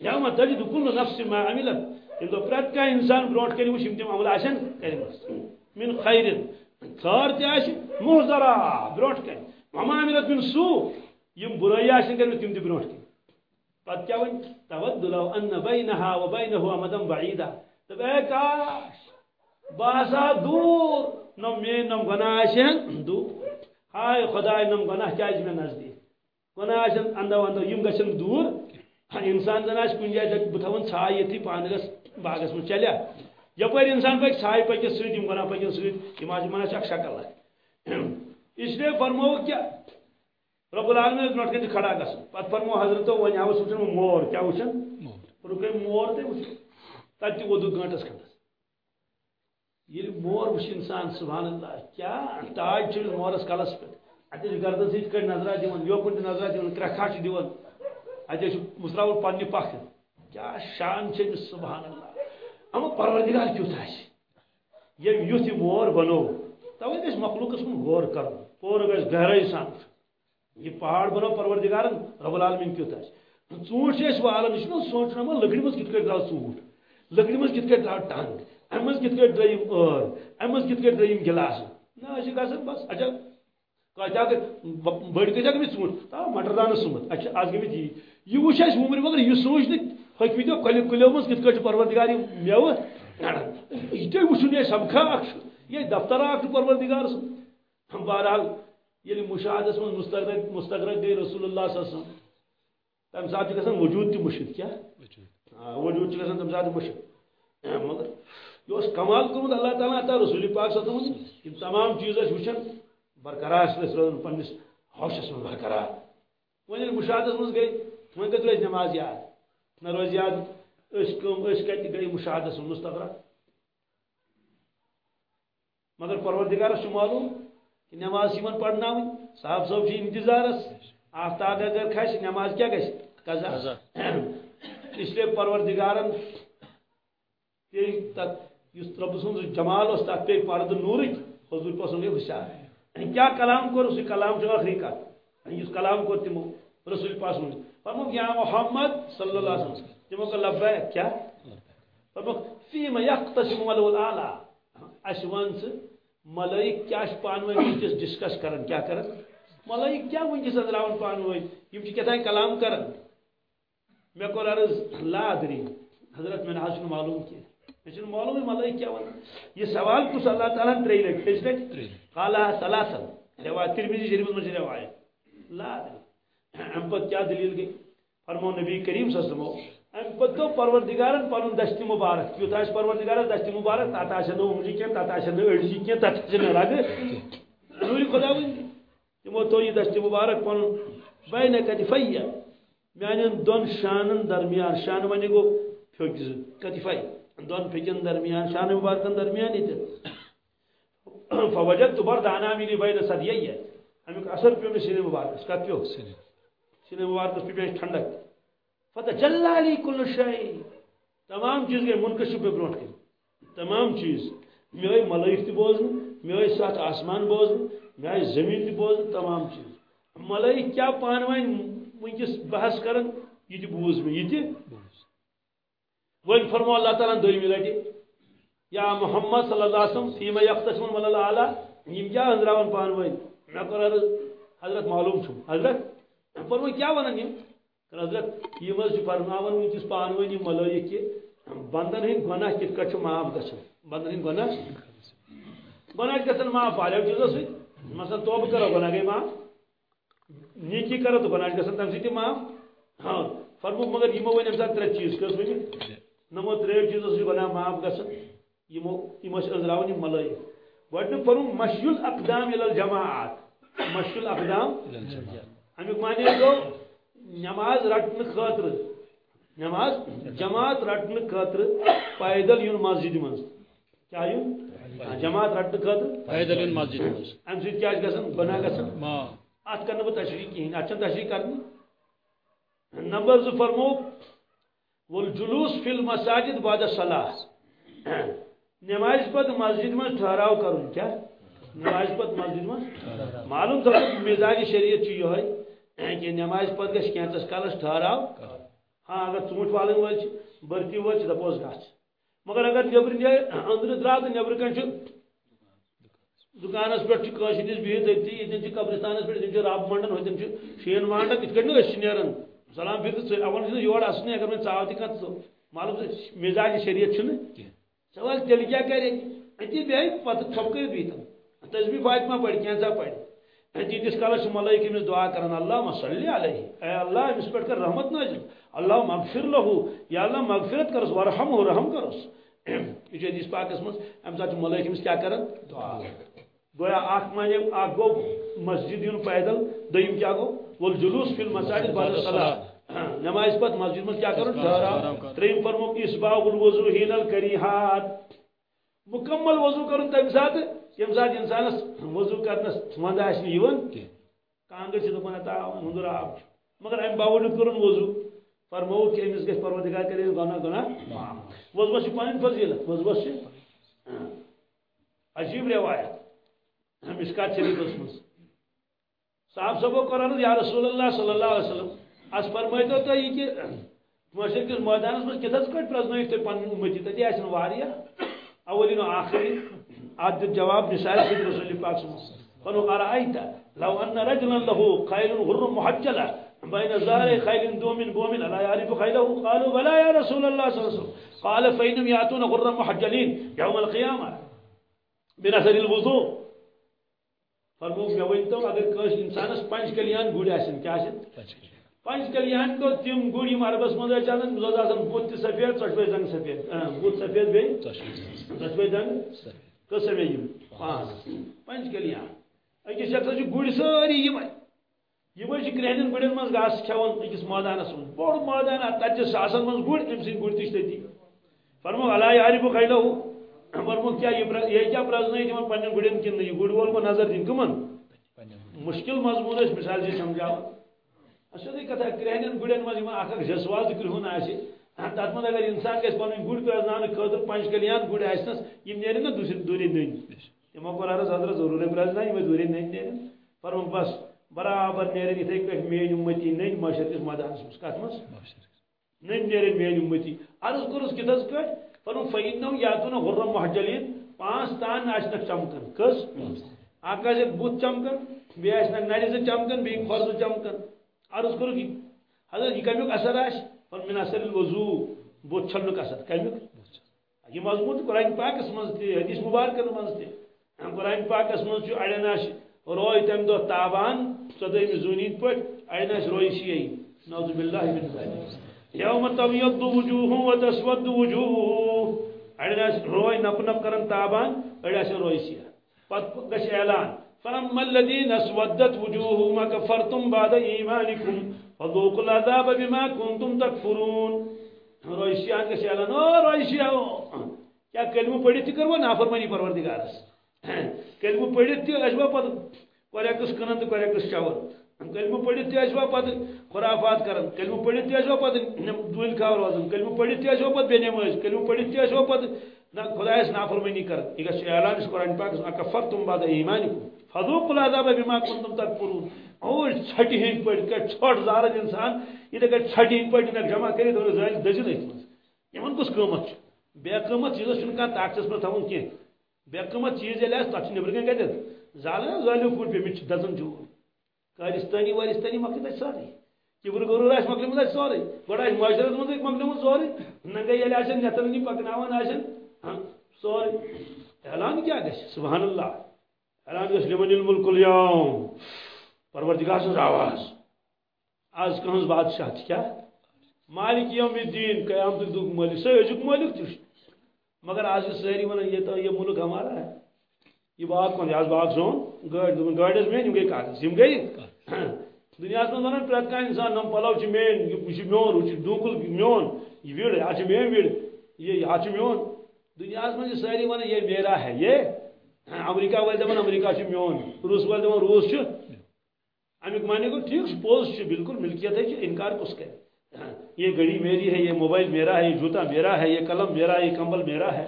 يوم تجد كل نفس ما عملت. إذا فرد کا انسان بروٹ کری وش تم عمل آشن کری من خير خار تہ محضرا بروٹ کن وما عملت من سوء. یم برائی آشن کری تم تہ بروٹ کن پتہ کیا ون تود لو ان بینها و بینه امدا بعیدا تب اے کاش، باسا دور. نم میں نم گناہ شن دور. ہائے خدای نم گناہ کیا میں نزدیک؟ گناہ شن اندو اندو یم گشن دور. ہاں، انسان زن آس کن جائے بہ تھون چھاے یتھی پان گس باغس من چلیا۔ یپر انسان پک چھاے پکس یم گناہ پکس سۭتۍ یم آج منہ چھ شکل اس لیے فرمو کیا رب العالمین برو کن کھڑا گھن پہ فرمو حضرت ون آس وچن مور کیا وچن رکے مور تہ وچ تب تہ گنٹس کھنڈس یہ مور وچ انسان سبحان اللہ کیا تاج چھ مورس کلس پہ اتہ گردن سی کڑ نظرہ دِوان یوکن تہ نظرہ دِوان کرکھا چھ دِوان اتہ مسراول پنہ پکھ کیا شان چھ سبحان اللہ اما پروردگار کیُتھ آسہِ ییٚمۍ مور بنو. توے گژھِ مخلوقس کُن غور کرُن پوٗرٕ گژھِ گہرٲیی سان یہ پہاڑ بنو پروردگارن، رب العالمین کیت آس ژوٗنٛٹھ چھِ أسۍ والان یہِ چھُنہ سونٛچان ما لٔکرِ منٛز کِتھ کٔٹھۍ درٛاو ژوٗنٛٹھ لٔکرِ منٛز کِتھ کٔٹھۍ درٛاو ٹنٛگ اَمہِ منٛز کِتھ کٔٹھۍ درٛٲیِم ٲر اَمہِ منٛز کِتھ نہ أسۍ چھِ گژھان بس اچھا کتہِ اگر بٔڑۍ کۭتیاہ گٔمٕتۍ ژوٗنٛٹھۍ تا مٹر دانس سُمت اچھا آز گٔمٕتۍ یی یہِ وٕچھ اَسہِ وُمرِ مگر یہِ سوٗنٛچ نہٕ ہۄکھمٕتیو کۄلہِ کُلیو منٛز کِتھ کٔٹھۍ چھُ پروردگار کڑان یہِ تۄہہِ وٕچھُن یہِ چھُ یہِ دفتر اکھ چھُ پروردگار سُنٛد بہرحال یل مشاہدس من مستقرق مستقرق گئی رسول اللہ صلی اللہ علیہ وسلم تم سات گھن وجود تہ مشد کیا وجود گھن تم سات مشد مگر یہ کمال کورمت اللہ تعالیٰ عطا رسول پاک صلی اللہ علیہ وسلم یہ تمام چیز وچن برقرار روزان پنس ہوشس من برقرار ون مشاہدس من گئی کت روز نماز یاد نہ روز یاد کت گئی مشاہدس من مستقرق مگر پروردگارس معلوم کہ نماز یمن پڑھنا صاحب صاحب جی انتظارس آفتاب اگر کھس نماز کیا گھس قضا. اس لیے پروردگارن اس رب سن جمال اس تک پہ پرد نورک حضور پسند ہوشیار یعنی کیا کلام کور اسی کلام جو آخری کا یعنی اس کلام کو تمو رسول پاس فرمو یا محمد صلی اللہ علیہ وسلم۔ تمو کا لبیک، کیا؟ فرمو فیم یقتسم ولو الاعلی۔ اشوان سے ملائک کیا پان وے ونکس ڈسکس کرن، کیا کرن؟ ملائک کیا ونکس ادراون پان ون یم چھ کتان کلام کرن۔ مے کور عرض لا ادری۔ حضرت میں نے معلوم کیا۔ مجھے معلوم ہے ملائک کیا ون یہ سوال کس اللہ تعالیٰ تری لگ کس لگ قالا ثلاثا۔ روایت ترمذی شریف میں روایت لا ادری۔ ام پت کیا دلیل گئی؟ فرمو نبی کریم صلی اللہ علیہ وسلم ام پتو پروردگارن پنن دشت مبارک یوت آس پروردگار دشت مبارک؟ تات آس نو عمری کین تات آس نو اڑجی کین تات آس نو رگ نوری خدا ون تمو تو یہ دشت مبارک پن بین کتفیا میانن دون شانن درمیان، شان ونی گو پھوکز کتفای دون پھکن درمیان، شان مبارکن درمیان یہ فوجدت برد اناملی بین صدیہ امیک اثر پیو سینے مبارک. اس کا پیو. سینے مبارک اس پہ ٹھنڈک۔ فتح علی کل شاہی تمام چیز گئی منکشف پہ برونٹ کن تمام چیز۔ مے آئی ملائک تہ بوزن مے آئی سات آسمان بوزن مے آئی زمین تہ بوزن تمام چیز۔ ملائک کیا پان وین ونکس بحث کرن؟ یہ تہ بوز مے یہ تہ ون فرمو اللہ تعالیٰ دویمی لٹہ یا محمد صلی اللہ علیہ وسلم، فیما یختصمون ملل اعلی یم کیا اندراون پان وین مے کر حضرت معلوم چھو۔ حضرت فرمو کیا ونن یم حضرت یہ مز فرماون ونکس پانونی ملائک کہ بندن ہند گناہ کت کٹ معاف گھن بندن ہند گناہ؟ گناہ گھن معاف والی چیزوں سی مثلا توبہ کرو گناہ گئی معاف۔ نیکی کرو تو گناہ گھن تم سی معاف۔ ہاں فرمو مگر یمو ون امہ ترے چیز کس ون نمو تریو چیز اس گناہ معاف گژھن یمو یمو ازراون یم ملائک گۄڈنیُک پرُن مشی الاقدام الى الجماعات مشی الاقدام امیُک معنی گوٚو نماز رٹنہٕ خٲطرٕ نماز جماعت رٹنہٕ خٲطرٕ پیدل یُن مسجد منٛز کیٛاہ یُن جماعت رٹنہٕ خٲطرٕ پیدل یُن مسجد امہِ سۭتۍ کیٛاہ چھِ گژھان گۄناہ گژھان ما۔ ات کرنہٕ بہٕ تشریح کِہیٖنۍ اتھ چھنہٕ تشریح کرنی نمبر زٕ فرمو والجلوس فی المساجد بعد الصلاة نماز پتہٕ مسجد منٛز ٹھہراو کرُن کیٛاہ نماز پتہٕ مسجد منٛز معلوم تھاو مزاج شریعت چھُ یِہوے کہِ نماز پتہٕ گژھِ کینٛژس کالس ٹھہراو۔ ہاں اگر والٕنۍ وٲلۍ چھِ برتی چھِ دپوس گژھ۔ مگر اگر أنٛدرٕ درٛاو تہٕ نیبرٕ کنۍ چھُ دکانس پہ بِہِتھ تٔتی ییٚتٮ۪ن چھِ قبرستانس پہ رب منڈن ہوتٮ۪ن چھِ شیٖن نہٕ أسۍ چھِ نیران۔ سلام پھِر چھُنہٕ یور اَسنٕے اگر تہِ کانٛہہ ژٕ معلوم مزاج شریعت سوال تیٚلہِ کیٛاہ کرِ أتی بیٚہہِ پتہٕ کٔرِتھ بِہتن تسبیح فاطمہ پرِ کینٛژھا پرِ تیٖتِس کالس چھِ ملٲیک أمِس دعا کران اللہ مسلی علیہ۔ اے اللہ أمِس پٮ۪ٹھ کر رحمت نٲزِل اللہ مغفر لہو، یا اللہ مغفرت کرس ورحم ہو رحم کرس۔ یہ چھُ حدیث پاکس منٛز اَمہِ ساتہٕ چھِ ملٲیک أمِس کیٛاہ کران دعا۔ گویا اکھ مانے اکھ گو مسجد یُن پیدل، دوٚیِم کیٛاہ گوٚو وول جلوس فِل مساجد بعد الصلاة۔ نماز پتہٕ مسجد منٛز کیٛاہ کرُن؟ ٹھہراو ترٛیٚیِم فرمو اسباغ الوضوء حین الکریہات مکمل وضو کرُن تمہِ ساتہٕ ییٚمہِ ساتہٕ اِنسانس وضو کرنس نہٕ یِوان کانٛگٕر چھِ دپان ہتا ہُنٛدُر آب مگر امہِ باوجوٗد کوٚرُن وضو فرمووُکھ کہِ أمِس گژھِ پروردگار کرِ أمِس گۄناہ گۄناہ وضوَس پنٕنۍ فضیٖلت وضوَس چھِ عجیٖب روایت مشکات شریفس مز صاحب صبو قرآن یا رسول اللہ صلی اللہ علیہ وسلم اس فرمائیتو تو یہ کہ معاشر کس میدانس مز کتس کٹ پرزنائیو تھی پن امتی تتی آسن واریا اولین و آخرین عد الجواب لسائل سيد رسول الله صلى الله عليه وسلم. قالوا أرأيت لو أن رجلا له خيل غر محجلة بين زهر خيل دوم بوم ألا يعرف خيله؟ قالوا بلى يا رسول الله صلى الله عليه وسلم. قال فإنهم يأتون غر محجلين يوم القيامة من الوضوء. فرموك يا وينتو أگر کس انسانس پنج کلیان گوڑی آسن. كاش آسن؟ پنج کلیان. تو تم گوڑی ماربس مند چانن مزاد آسن بوت سفید چشوی زنگ سفید. آه، بوت سفید بی؟ چشوی زنگ؟ سفید. قسم یم پانٛژھ ہاں، پنج کلیان أکِس شخصس چھِ گُرۍ سٲری یِمے یِمے چھِ کرٛہنٮ۪ن گُرٮ۪ن منٛز گاسہٕ کھٮ۪وان أکِس مٲدانس منٛز بوٚڑ مٲدانا تتہِ چھِ ساسن منٛز گُرۍ أمۍ سٕنٛدۍ گُرۍ تہِ چھِ تٔتی فرمو علا یارِبُ خیلہُ فرمو، کیا یہ کیا پرزنٲیِتھ یِمن پننٮ۪ن گُرٮ۪ن کِنہٕ یہِ گُرۍ وول گوٚو نظر دِنۍ کٕمن؟ مشکل مضمون ٲسۍ مثال چھِ سمجھاوان سیوٚدُے کتھا کرٛہنٮ۪ن گُرٮ۪ن منٛز یِمن اکھ اکھ جسوال کرٛہُن آسہِ تتھ منٛز اگر انسان گژھِ پنٕنۍ گُرۍ پرزناونہٕ خٲطرٕ پنج کلیان گُرۍ آسنس یِم نیرن نا دوٗرے نٔنۍ تِمو کوٚر عرض حضرت ضروٗری پرزناو یِمے دوٗرے نٔنۍ نیرن فرمو بس برابر نیرن یِتھے کٔٹھۍ میٲنۍ اُمتی نٔنۍ ماشر کِس مٲدانس منٛز کتھ منٛز نٔنۍ نیرن میٲنۍ اُمتی عرض کوٚرُس کِتھس کٲٹھۍ فرمو فعیدنو یا تو نہ غرم محجلیٖن پانٛژھ تان آسنکھ چمکن کٔژ اکھ آسہِ بُتھ چمکن بیٚیہِ آسنکھ نرِ زٕ چمکن بیٚیہِ کھۄر زٕ چمکن عرض کوٚرُکھ حضرت یہِ کمیُک اثر آسہِ فرمو من اثر الوضوٗ بُتھ چھلنُک اثر کمیُک یہ؟ مضمون قرآن پاکس منٛز تہِ حدیث مبارکن منٛز تہِ قرآن پاکس منٛز چھُ اڑٮ۪ن آسہِ روے تمہِ دۄہ تابان ژۄدہمہِ زوٗنہِ پٲٹھۍ اڑٮ۪ن آسہِ روے شیٚیہِ نوزُ باللہ من ذلك یوم تبیض وجوہ وتسود وجوہ۔ اڑٮ۪ن آسہِ روے نپ نپ کران تابان اڑِ آسن روے سیاہ پتہٕ گژھِ اعلان۔ فلما الذين اسودت وجوههم كفرتم بعد ايمانكم فذوقوا العذاب بما كنتم تكفرون. رویشیان گژھِ اعلان، او رویشیاو کیا کلمہ پڑھِتھ تہِ کروا نافرمانی پروردگارس کلمہ پڑھِتھ تہِ ٲسوا پتہٕ کوریکس کٕنان تہٕ کوریکس چٮ۪وان کلمہ پڑھِتھ تہِ ٲسوا پتہٕ خرافات کران کلمہ پڑھِتھ تہِ ٲسوا پتہٕ ڈوٗلۍ کھاو روزان کلمہ پڑھِتھ تہِ ٲسوا پتہٕ بے نمٲز کلمہ پڑھِتھ تہِ ٲسوا پتہٕ نہ خدایس نافرمانی کران یہ گژھِ اعلان چھُ قرآن پاکس اکفرتم بعد ایمانکم فذوقوا العذاب بما كنتم تكفرون اور ژھٹہِ ہٕنٛدۍ پٲٹھۍ کَڑِ ژھۄٹھ زارن انسان. یِتھے کٔٹھۍ ژھٹہِ ہٕنٛدۍ پٲٹھۍ یِنکھ جمع کٔرِتھ اور زٲلۍ دٔزِتھ أتھۍ منٛز یِمن کُس قۭمتھ چھُ بے قۭمتھ چیٖزس چھُنہٕ کانٛہہ طاقتس منٛز تھاوُن کینٛہہ بے قۭمتھ چیٖز ییٚلہِ آسہِ تتھ چھُ نیبرٕ کنۍ کتٮ۪تھ زالن زٲلیو کُلۍ پیٚمٕتۍ چھِ دزان جوٗر کارستانی وارستانی مۄکلہِ تتہِ سورُے کِبر غروٗر آسہِ مۄکلیومُت اَتہِ سورُے گۄڈٕ آسہِ معاشرس منٛزٕے مۄکلیومُت سورُے ننگے ییٚلہِ آسن نٮ۪تن نی پکناوان آسن ہاں، سورُے اعلان کیٛاہ گژھِ سبحان اللہ، اعلان گژھِ لمن الملک جی، اليوم، پروردگار سٕنٛز آواز۔ آز کٕہٕنٛز بادشاہ چھِ کیٛاہ مالک یوم الدین، قیامت دک مالک سہ ازک مالک تہ مگر آج ساری ونان یہ تو، یہ ملک ہمارا ہے۔ یہ باغ کون یہ باغ سون گاڑی دن گاڑی اس میں یم گئی کاغذ یم گئی۔ دنیا من ونان پرت کان انسان نم پلو چھ مین، یہ میون، وہ ڈوکل میون، یہ ویڑ یہ مین ویڑ، یہ یہ میون دنیا من ساری ونان یہ میرا ہے یہ امریکہ ول دپان امریکہ چھ میون روس ول دپان روس امیک معنی گو ٹھیک پوز بالکل ملکیت ہے انکار کس کرے یہ گڑی میری ہے یہ موبائل میرا ہے یہ جوتا میرا ہے یہ قلم میرا ہے یہ کمبل میرا ہے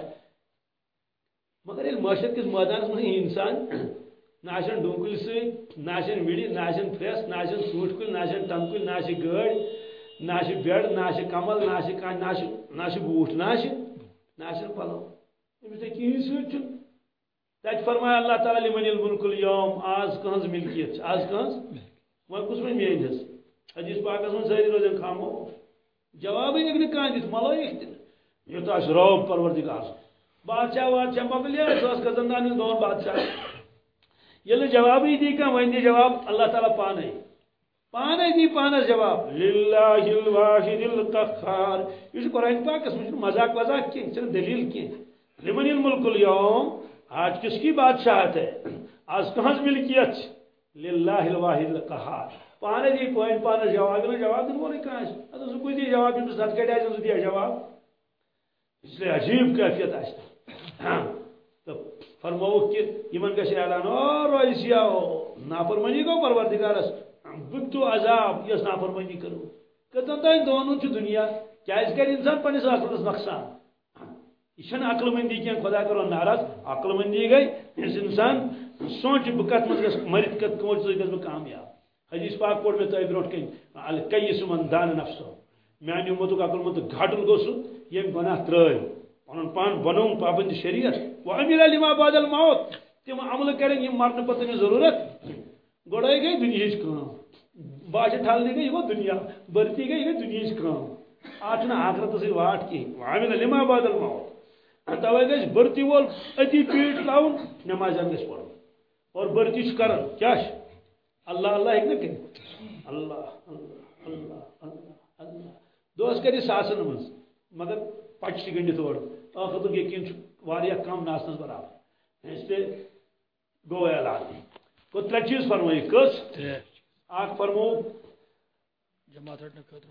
مگر یہ معاشرت کس میدان میں انسان نہ ڈونکل ست نہ وڑ نہ پریس نہ ژوٗنٛٹھۍ کُلۍ نہ ٹنگ کُلۍ نہ گٲڑۍ بیڈ نہ کمل نہ نہ بوٗٹھ نہ نہ پلو. أمِس نہٕ کِہیٖنۍ سۭتۍ چھُنہٕ فرمایا اللہ تعالیٰ لمن الملک اليوم آز کہنٛز ملکیت. آز کہنٛز وۄنۍ کُس وۄنۍ میٲنۍ حظ حدیث پاکس من ساری روزن خاموش جواب ہی نہیں کہاں دت ملائک دن. یہ تو اس روب پروردگار. بادشاہ بادشاہ مکلیا ساس کزندان دون بادشاہ. یل جواب ہی دی کہاں وین جواب اللہ تعالی پانے. پانے دی پانس جواب۔ للہ الواحد القخار یہ قرآن پاک اس میں مذاق وذاق کی چل دلیل کی لمن الملک اليوم؟ آج کس کی بادشاہت ہے؟ آج کہاں سے ملکیت؟ للہ الواحد القہار۔ پانے دی پوائنٹ پانے جواب نہ جواب دن وولے کانس ادو سو کوئی دی جواب دن سات کٹے سو دی جواب۔ اس لیے عجیب کیفیت ہے تو۔ ہاں۔ فرماو کہ یمن گش اعلان اور رئیسیا نافرمانی کو پروردگارس بتو عذاب یس نافرمانی کرو۔ کتن تین دونوں چھ دنیا، کیا اس کا انسان پنس عقلس نقصان یہ چھن عقل مندی کی خدا کرو ناراض عقل مندی گئی، اس انسان سوچ بکت مز مرت کت کوچ گس کامیاب۔ حدیث پاک پور میں تہ برو کن الکیس من دان نفسو میانہ امتک عقل مند گھٹل گو سہ یم گناہ ترٲو پن پان بنو پابند شریعت۔ وہ امیر لما بعد الموت۔ تم عمل کریں یم مرنے پتہ ضرورت۔ گوڑائی گئی، دنیا کام۔ باج ٹھالنے گئی، وہ دنیا، برتی گئی گئی دنیا کام۔ آج نہ آخرت سے واٹ کی۔ عامل لما بعد الموت۔ توے گژھِ برتی وول أتی پیٹ لاؤن نمازن گژھِ پرُن اور برتی چھُ کران کیٛاہ چھُ اللہ اللہ ہیٚکہِ نہ کٔرِتھ اللہ اللہ اللہ اللہ اللہ۔ دۄہس کَرِ ساسن منٛز۔ مگر پچہِ تہِ گٔنڈِتھ اورٕ ٲخرتُک یقیٖن چھُ واریاہ کم ناسنس برابر۔ اس لیے گوٚو اعلان گوٚو ترٛےٚ چیٖز فرمٲیِکھ کٔژ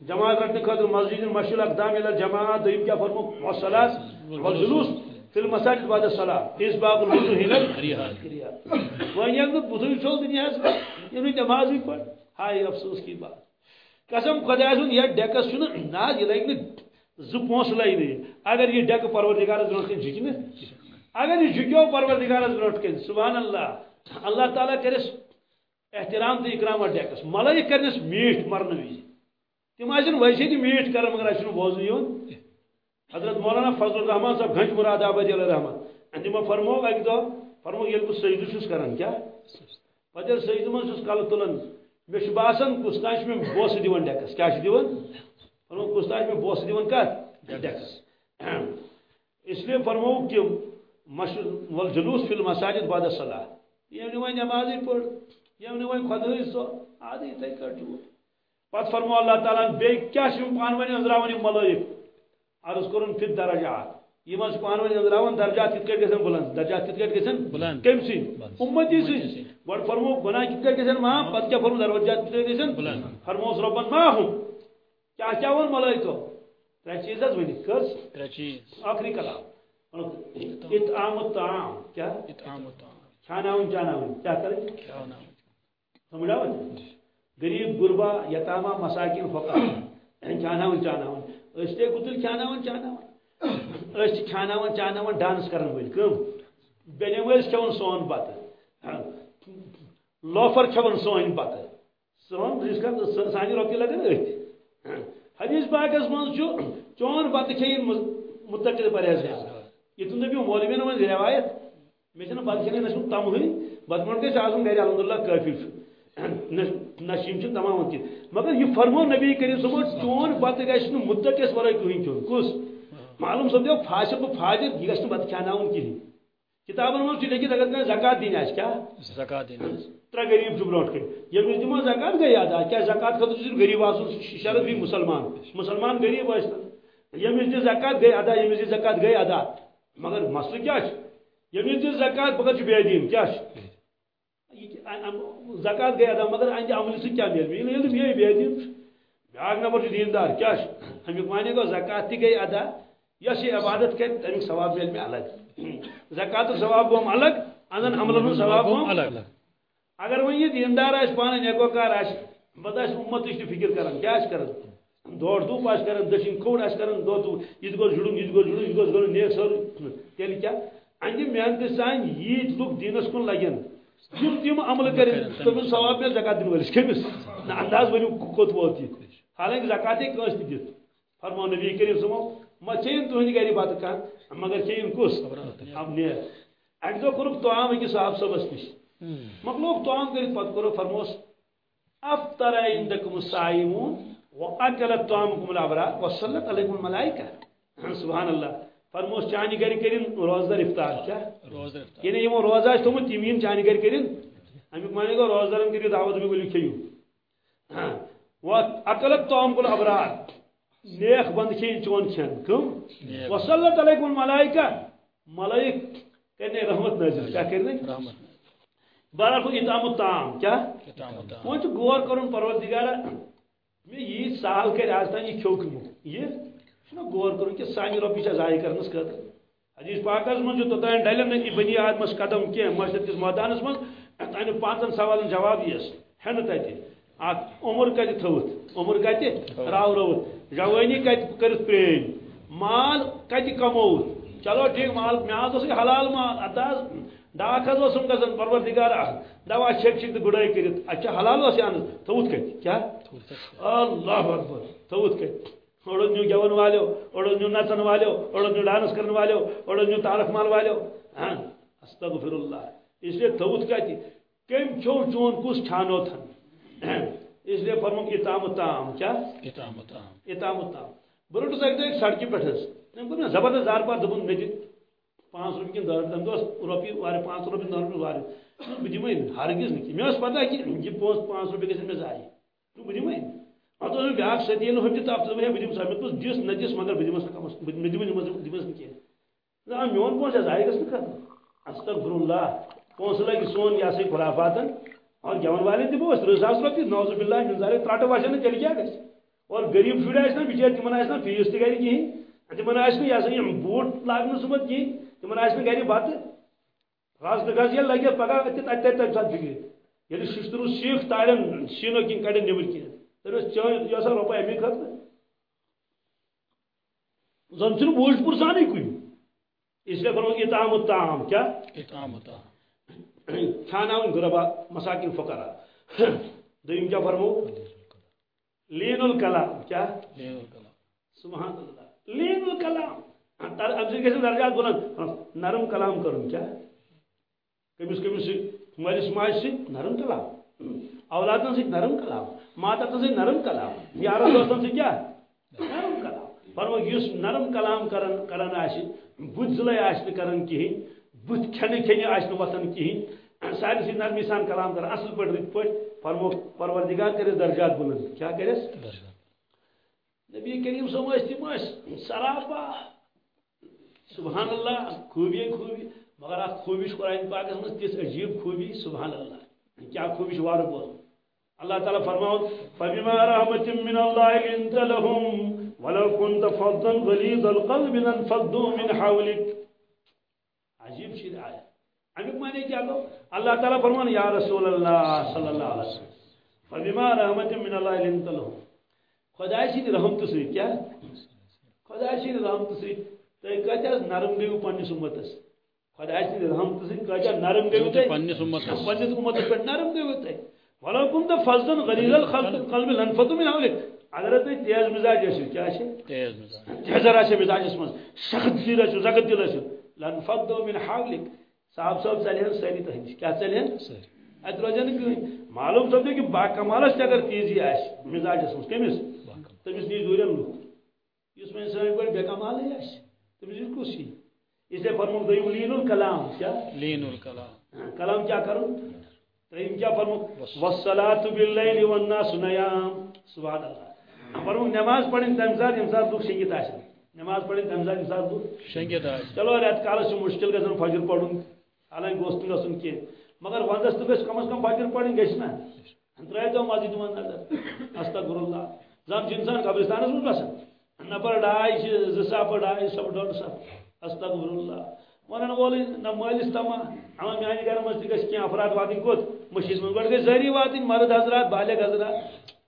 جماعت رٹنے خاطر مسجد مشہور اقدام جماعت دوٚیِم کیٛاہ فرمو؟ وصلات والجلوس المساجد بعد الصلاة۔ يقول بطل شو دنیا سے یہ نماز بھی پڑھ۔ ہائے افسوس کی بات۔ قسم خدا سن یہ ڈیکس چھن نا یہ لگ زٕ پونس لگنے اگر یہ ڈیک پروردگارس برونٹ کن جھکہ اگر یہ جھکیو پروردگارس برونٹ کن سبحان اللہ۔ اللہ تعالیٰ کرس احترام تو اکرام ڈیکس۔ ملائک کرنس میٹھ مرن وز تم آن ویسے تہ میٹھ کر مگر اچھا بوزن یون حضرت مولانا فضل الرحمان صاحب، گھنٹ مراد آبادی علیہ رحمان تمو فرمو اکہ دہ فرمو یل بہ سجدہ چھس کران کیا؟ پتہ یل سجدہ من چھس کل تلان مے چھ باسان کس تانچ میں بوس دیوان ڈیکس۔ کیا چھ دیوان فرمو کس تانچ میں بوس دیوان کت ڈیکس۔ اس لیے فرمو کہ مشل جلوس فی المساجد بعد الصلاة۔ یم نوای نمازی پڑھ۔ یم نوای خدای سو آدھی تے کٹ پت فرمو اللہ تعالیٰ بے کیا چھ پانونی انزراونی ملائک عرض کرن فی درجات یہ مس پان ون اندراون درجات کت کٹ گژھن؟ بلند. درجات کت کٹ گژھن؟ بلند. کم سی. امتی سی. گڈ فرمو گناہ کت کٹ گژھن؟ ما پت کیا فرمو درجات کت کٹ گژھن؟ بلند. فرمو ربن ما ہوں. کیا کیا ون ملائکہ؟ ترے چیز حظ ونی. کس؟ ترے چیز. آخری کلام. اطعام الطعام. کیا؟ اطعام الطعام. چاناون کیا کرے کھاناون سمجھا جی؟ غریب، غربا یتامہ مساکین فقراء کھاناون چاناون۔ اس تے گتل کھاناون چاناون۔ اس کھاناون چاناون، ڈانس کرن ول کم بنی ول کھون سون بت لوفر کھون سون بت سون جس کا سانی روپی لگن ات حدیث پاکس من چھ چون بت کھین متقل پرہیزگار۔ یہ تم نبی مولوین من روایت۔ مے چھن بت کھین نہ تم ہوئی۔ بت من کے آزم گھر الحمدللہ کافی نشیم چھ تمام کی مگر یہ فرمو نبی کریم صلی چون بت گھس متقس ورائے کہیں چون کس؟ معلوم سمجھو فاسق و فاجر یہ گھس بت کھاناون کہیں کتابن من لیکن اگر کہیں زکات دین آس کیا؟ زکات دین ترے غریب چھ برونٹ کن یمس دمو زکات گئی ادا کیا زکات خطر چھ غریب آسن شرط بھی مسلمان۔ مسلمان غریب آسن یمس دی زکات گئی ادا یمس دی زکات گئی ادا۔ مگر مسئلہ کیا یمس دی زکات بغیر بے دین کیا زکات گئی ادا مگر اندی عمل سے کیا علم یہ بے دین بیاکھ نمبر دیندار کیا ہمیک مانے گو زکات تی گئی ادا یس یہ عبادت کر تمیک ثواب مل میں الگ۔ زکات ثواب گوم الگ اندن عملن ثواب گوم الگ. اگر وہ یہ دیندار آس پانے نیکوکار آس پتہ آس امت تہ فکر کران کیا کران دور دوپ آس کران دشن کھوڑ آس کران دو تو یہ گوس جڑن یہ گوس جڑن یہ گوس نیک سر۔ تیل کیا؟ انجی محنت سان یہ لوگ دینس کن لگن۔ تم تم عمل کرن تم ثواب میں زکات دین ولس کمس نہ انداز ونیو کوت ووت یہ حالانکہ زکات کس تہ دت فرمو نبی کریم سمو ما چین تہندی گری بات کان مگر چین کس اب نے اک دو کرک تو عام کی صاحب صبس نش مخلوق تو عام کرت پت کرو فرموس افطر عندكم الصائمون واكل طعامكم الابرار وصلت عليكم الملائكه سبحان الله فرموس چانی گری کرین روزدار افطار کیا؟ روز یعنی یمو روزہ اس تم تیمین چانی گری کرین؟ امیک مانے گو روزدارن کری دعوت میں بولی کھیو واكل طعامكم الابرار نیک بند کھین چون کھین. کم. وصلت علیکم الملائکہ. ملائک کرنے رحمت نازل. کیا کرنے رحمت. بہرحال کو اتام الطعام کیا؟ وہ چھ غور کرن پروردگارا میں یہ سال کر آج تان یہ کھوک مو یہ غور کرن کہ سانی ربی چھ ضائع کرنس خاطر حدیث پاکس من جو توتان ڈالن نہیں بنی آدمس قدم کی مسجد کس میدانس من تان پانچن سوالن جواب یس ہن تتی اک عمر کت تھوت۔ عمر کت راو روت جوانی کت کرت پرین مال کت کموت چلو ٹھیک مال اس حلال مال اتاز ڈاک حض اوسم گژھان پروردگار دوا چھک چھک گڑائی کرت۔ اچھا حلال اوس ان تھوت کت کیا؟ اللہ اکبر تھوت کت اوڑن نیو گیون والو اوڑن نیو نچن والو اوڑن نیو ڈانس کرن والو اوڑن نیو تارک مال والو استغفر اللہ اس لیے تھوت کت کم چھو چون کس چھانو تھن اس لیے فرمو اتام تام کیا کتاب ہوتا اتام تام برونٹ سکتے ایک سڑکی پہ تم مےٚ زبردست زار پار دوٚپُن مےٚ دِ پانٛژھ رۄپیہِ کِنہٕ دہ تَمہِ دۄہ ٲس رۄپیہِ واریاہ پانٛژھ رۄپیہِ دہ رۄپیہِ واریاہ بہٕ نہٕ ہرگِز نہٕ کینٛہہ مےٚ پَتہ کہِ یہِ پونٛسہٕ پانٛژھ رۄپیہِ گژھن مےٚ ضایع تہٕ بہٕ نہٕ پَتہٕ اوس مےٚ بیٛاکھ سۭتۍ ییٚلہِ ہُم تہِ تَپھ ہے بہٕ دِمہٕ سا مےٚ دوٚپُس دِس نہ دِس مگر بہٕ دِمَس نہٕ کَمَس بہٕ مےٚ دِمہٕ دِمَس دِمَس نہٕ کینٛہہ نہ میون پونٛسہٕ ضایع گژھنہٕ خٲطرٕ استغفر اللہ پونٛسہٕ لگہِ سون یہِ ہسا یہِ اور گٮ۪وَن والٮ۪ن دِمو أسۍ تٕرٛہ ساس رۄپیہِ نوزٕ بِلّہ مِنزارے ترٛٹہٕ وَسن نہٕ تیٚلہِ کیٛاہ گژھِ اور غریٖب شُرۍ آسہِ نا بِچٲرۍ تِمن آسہِ نا فیٖس تہِ گرِ کِہیٖنۍ تِمن آسہِ نہٕ یہِ ہسا یہِ بوٗٹ لاگنہٕ صُبحن کِہیٖنۍ تِمن آسہِ نہٕ گرِ بَتہٕ رَز تہٕ گژھ ییٚلہِ لگہِ پگاہ اَتہِ اَتہِ تَتہِ تَمہِ ساتہٕ فِکرِ ییٚلہِ شِشتٕروٗ سیٖکھ تارٮ۪ن شیٖنو کِنۍ نیٚبٕرۍ کِنۍ ٲس چٲنۍ یہِ ٲسا رۄپاے اَمے خٲطرٕ زن چھُنہٕ بوٗج پُرسانٕے کُنہِ اسلیے فرمو اتام الطعام کیا؟ کتاب ہوتا کھاناون غربا مساکن فقرا۔ دویم کیا فرمو؟ لین الکلام کیا؟ لین الکلام۔ سبحان اللہ۔ لین الکلام۔ اب سے کیسے درجات بلند؟ نرم کلام کرن کیا؟ کمس کمس مالس ماج سے نرم کلام۔ اولادن سے نرم کلام۔ ماتتن سے نرم کلام یارن دوستن سے کیا نرم کلام۔ فرمو یس نرم کلام کرن کرن آسی بُتھ ضلع آس کران کہین بُتھ کھنہ کھنہ آس وتھان کہین سارے سی نرمی سان کلام کران اصل پہ رت پہ فرمو، پروردگار کرس درجات بلند۔ کیا کرس؟ نبی کریم صاحب ٲسۍ تِم سراپا۔ سبحان اللہ، خوبی خوبی۔ مگر اکھ خوبی چھِ قرآن پاکس منٛز تِژھ عجیب خوبی، سبحان اللہ۔ کیا خوبی چھِ وارٕ اللہ تعالیٰ فرماون فبما رحمت من اللہ لنت لهم ولو كنت فظا غليظ القلب لانفضوا من حولك. عجیب چیز آیا. امیک معنی کیا گو اللہ تعالیٰ فرمان یا رسول اللہ صلی اللہ علیہ وسلم فبما رحمت من اللہ لنت لهم. خدا سٕنٛدِ رحمتہٕ سۭتۍ کیٛاہ خدا رحمتہٕ سۭتۍ تُہۍ کۭتیاہ نرم پننِس اُمتس خدا نرم پٮ۪ٹھ نرم ولو تہٕ فضلن غلیظ القلب لنفضوا من حولك اگر تُہۍ تیز مزاج ٲسِو کیٛاہ چھِ تیز مزاج. تیزر آسہِ مزاجس منٛز سخت دل ٲسِو زگت دل ٲسِو لنفضوا من حولك صاحب صاحب ژلہن سٲری تۄہہِ نِش کیٛاہ ژلہن سٲری اتہِ روزن نہٕ کٕہٕنۍ معلوم کہِ با کمالس تہِ اگر تیزی آسہِ مزاجس منٛز کٔمِس تٔمِس نِش دوٗرٮ۪ن لُکھ یُس وۄنۍ سٲنۍ پٲٹھۍ بے کمالٕے آسہِ تٔمِس نِش کُس یی اسے فرمو دیم لین الکلام کیا؟ لین الکلام. کلام کیا کرو تریم کیا فرمو؟ والصلاة باللیل والناس نیام۔ سبحان اللہ۔ فرمو نماز پڑھیں تمزاد امساد دکھ شنگیت آشن نماز پڑھیں تمزاد امساد دکھ شنگت آج چلو رٮ۪تہٕ کالس چھُ مُشکِل گژھان فجر پرُن حالانکہِ گوٚژھ نہٕ گژھُن کینٛہہ مگر ونٛدس گژھِ کم از کم فجر پرٕنۍ گژھِ نا ترٛٲیتو مسجد منٛز نظر استغفر اللہ چھُ انسان قبرستانس منٛز بسان نفر ڈاے چھِ زٕ ساپہٕ ڈاے ساپہٕ ڈۄڈ ساپہٕ استغفر اللہ ونان وولٕے نہ مٲلِس تما اما میانہِ گرٕ منٛز تہِ گژھِ کینٛہہ افراد واتٕنۍ کوٚت مٔشیٖد منٛز گۄڈٕ گژھِ سٲری واتٕنۍ مرد حضرات، بالغ حضرات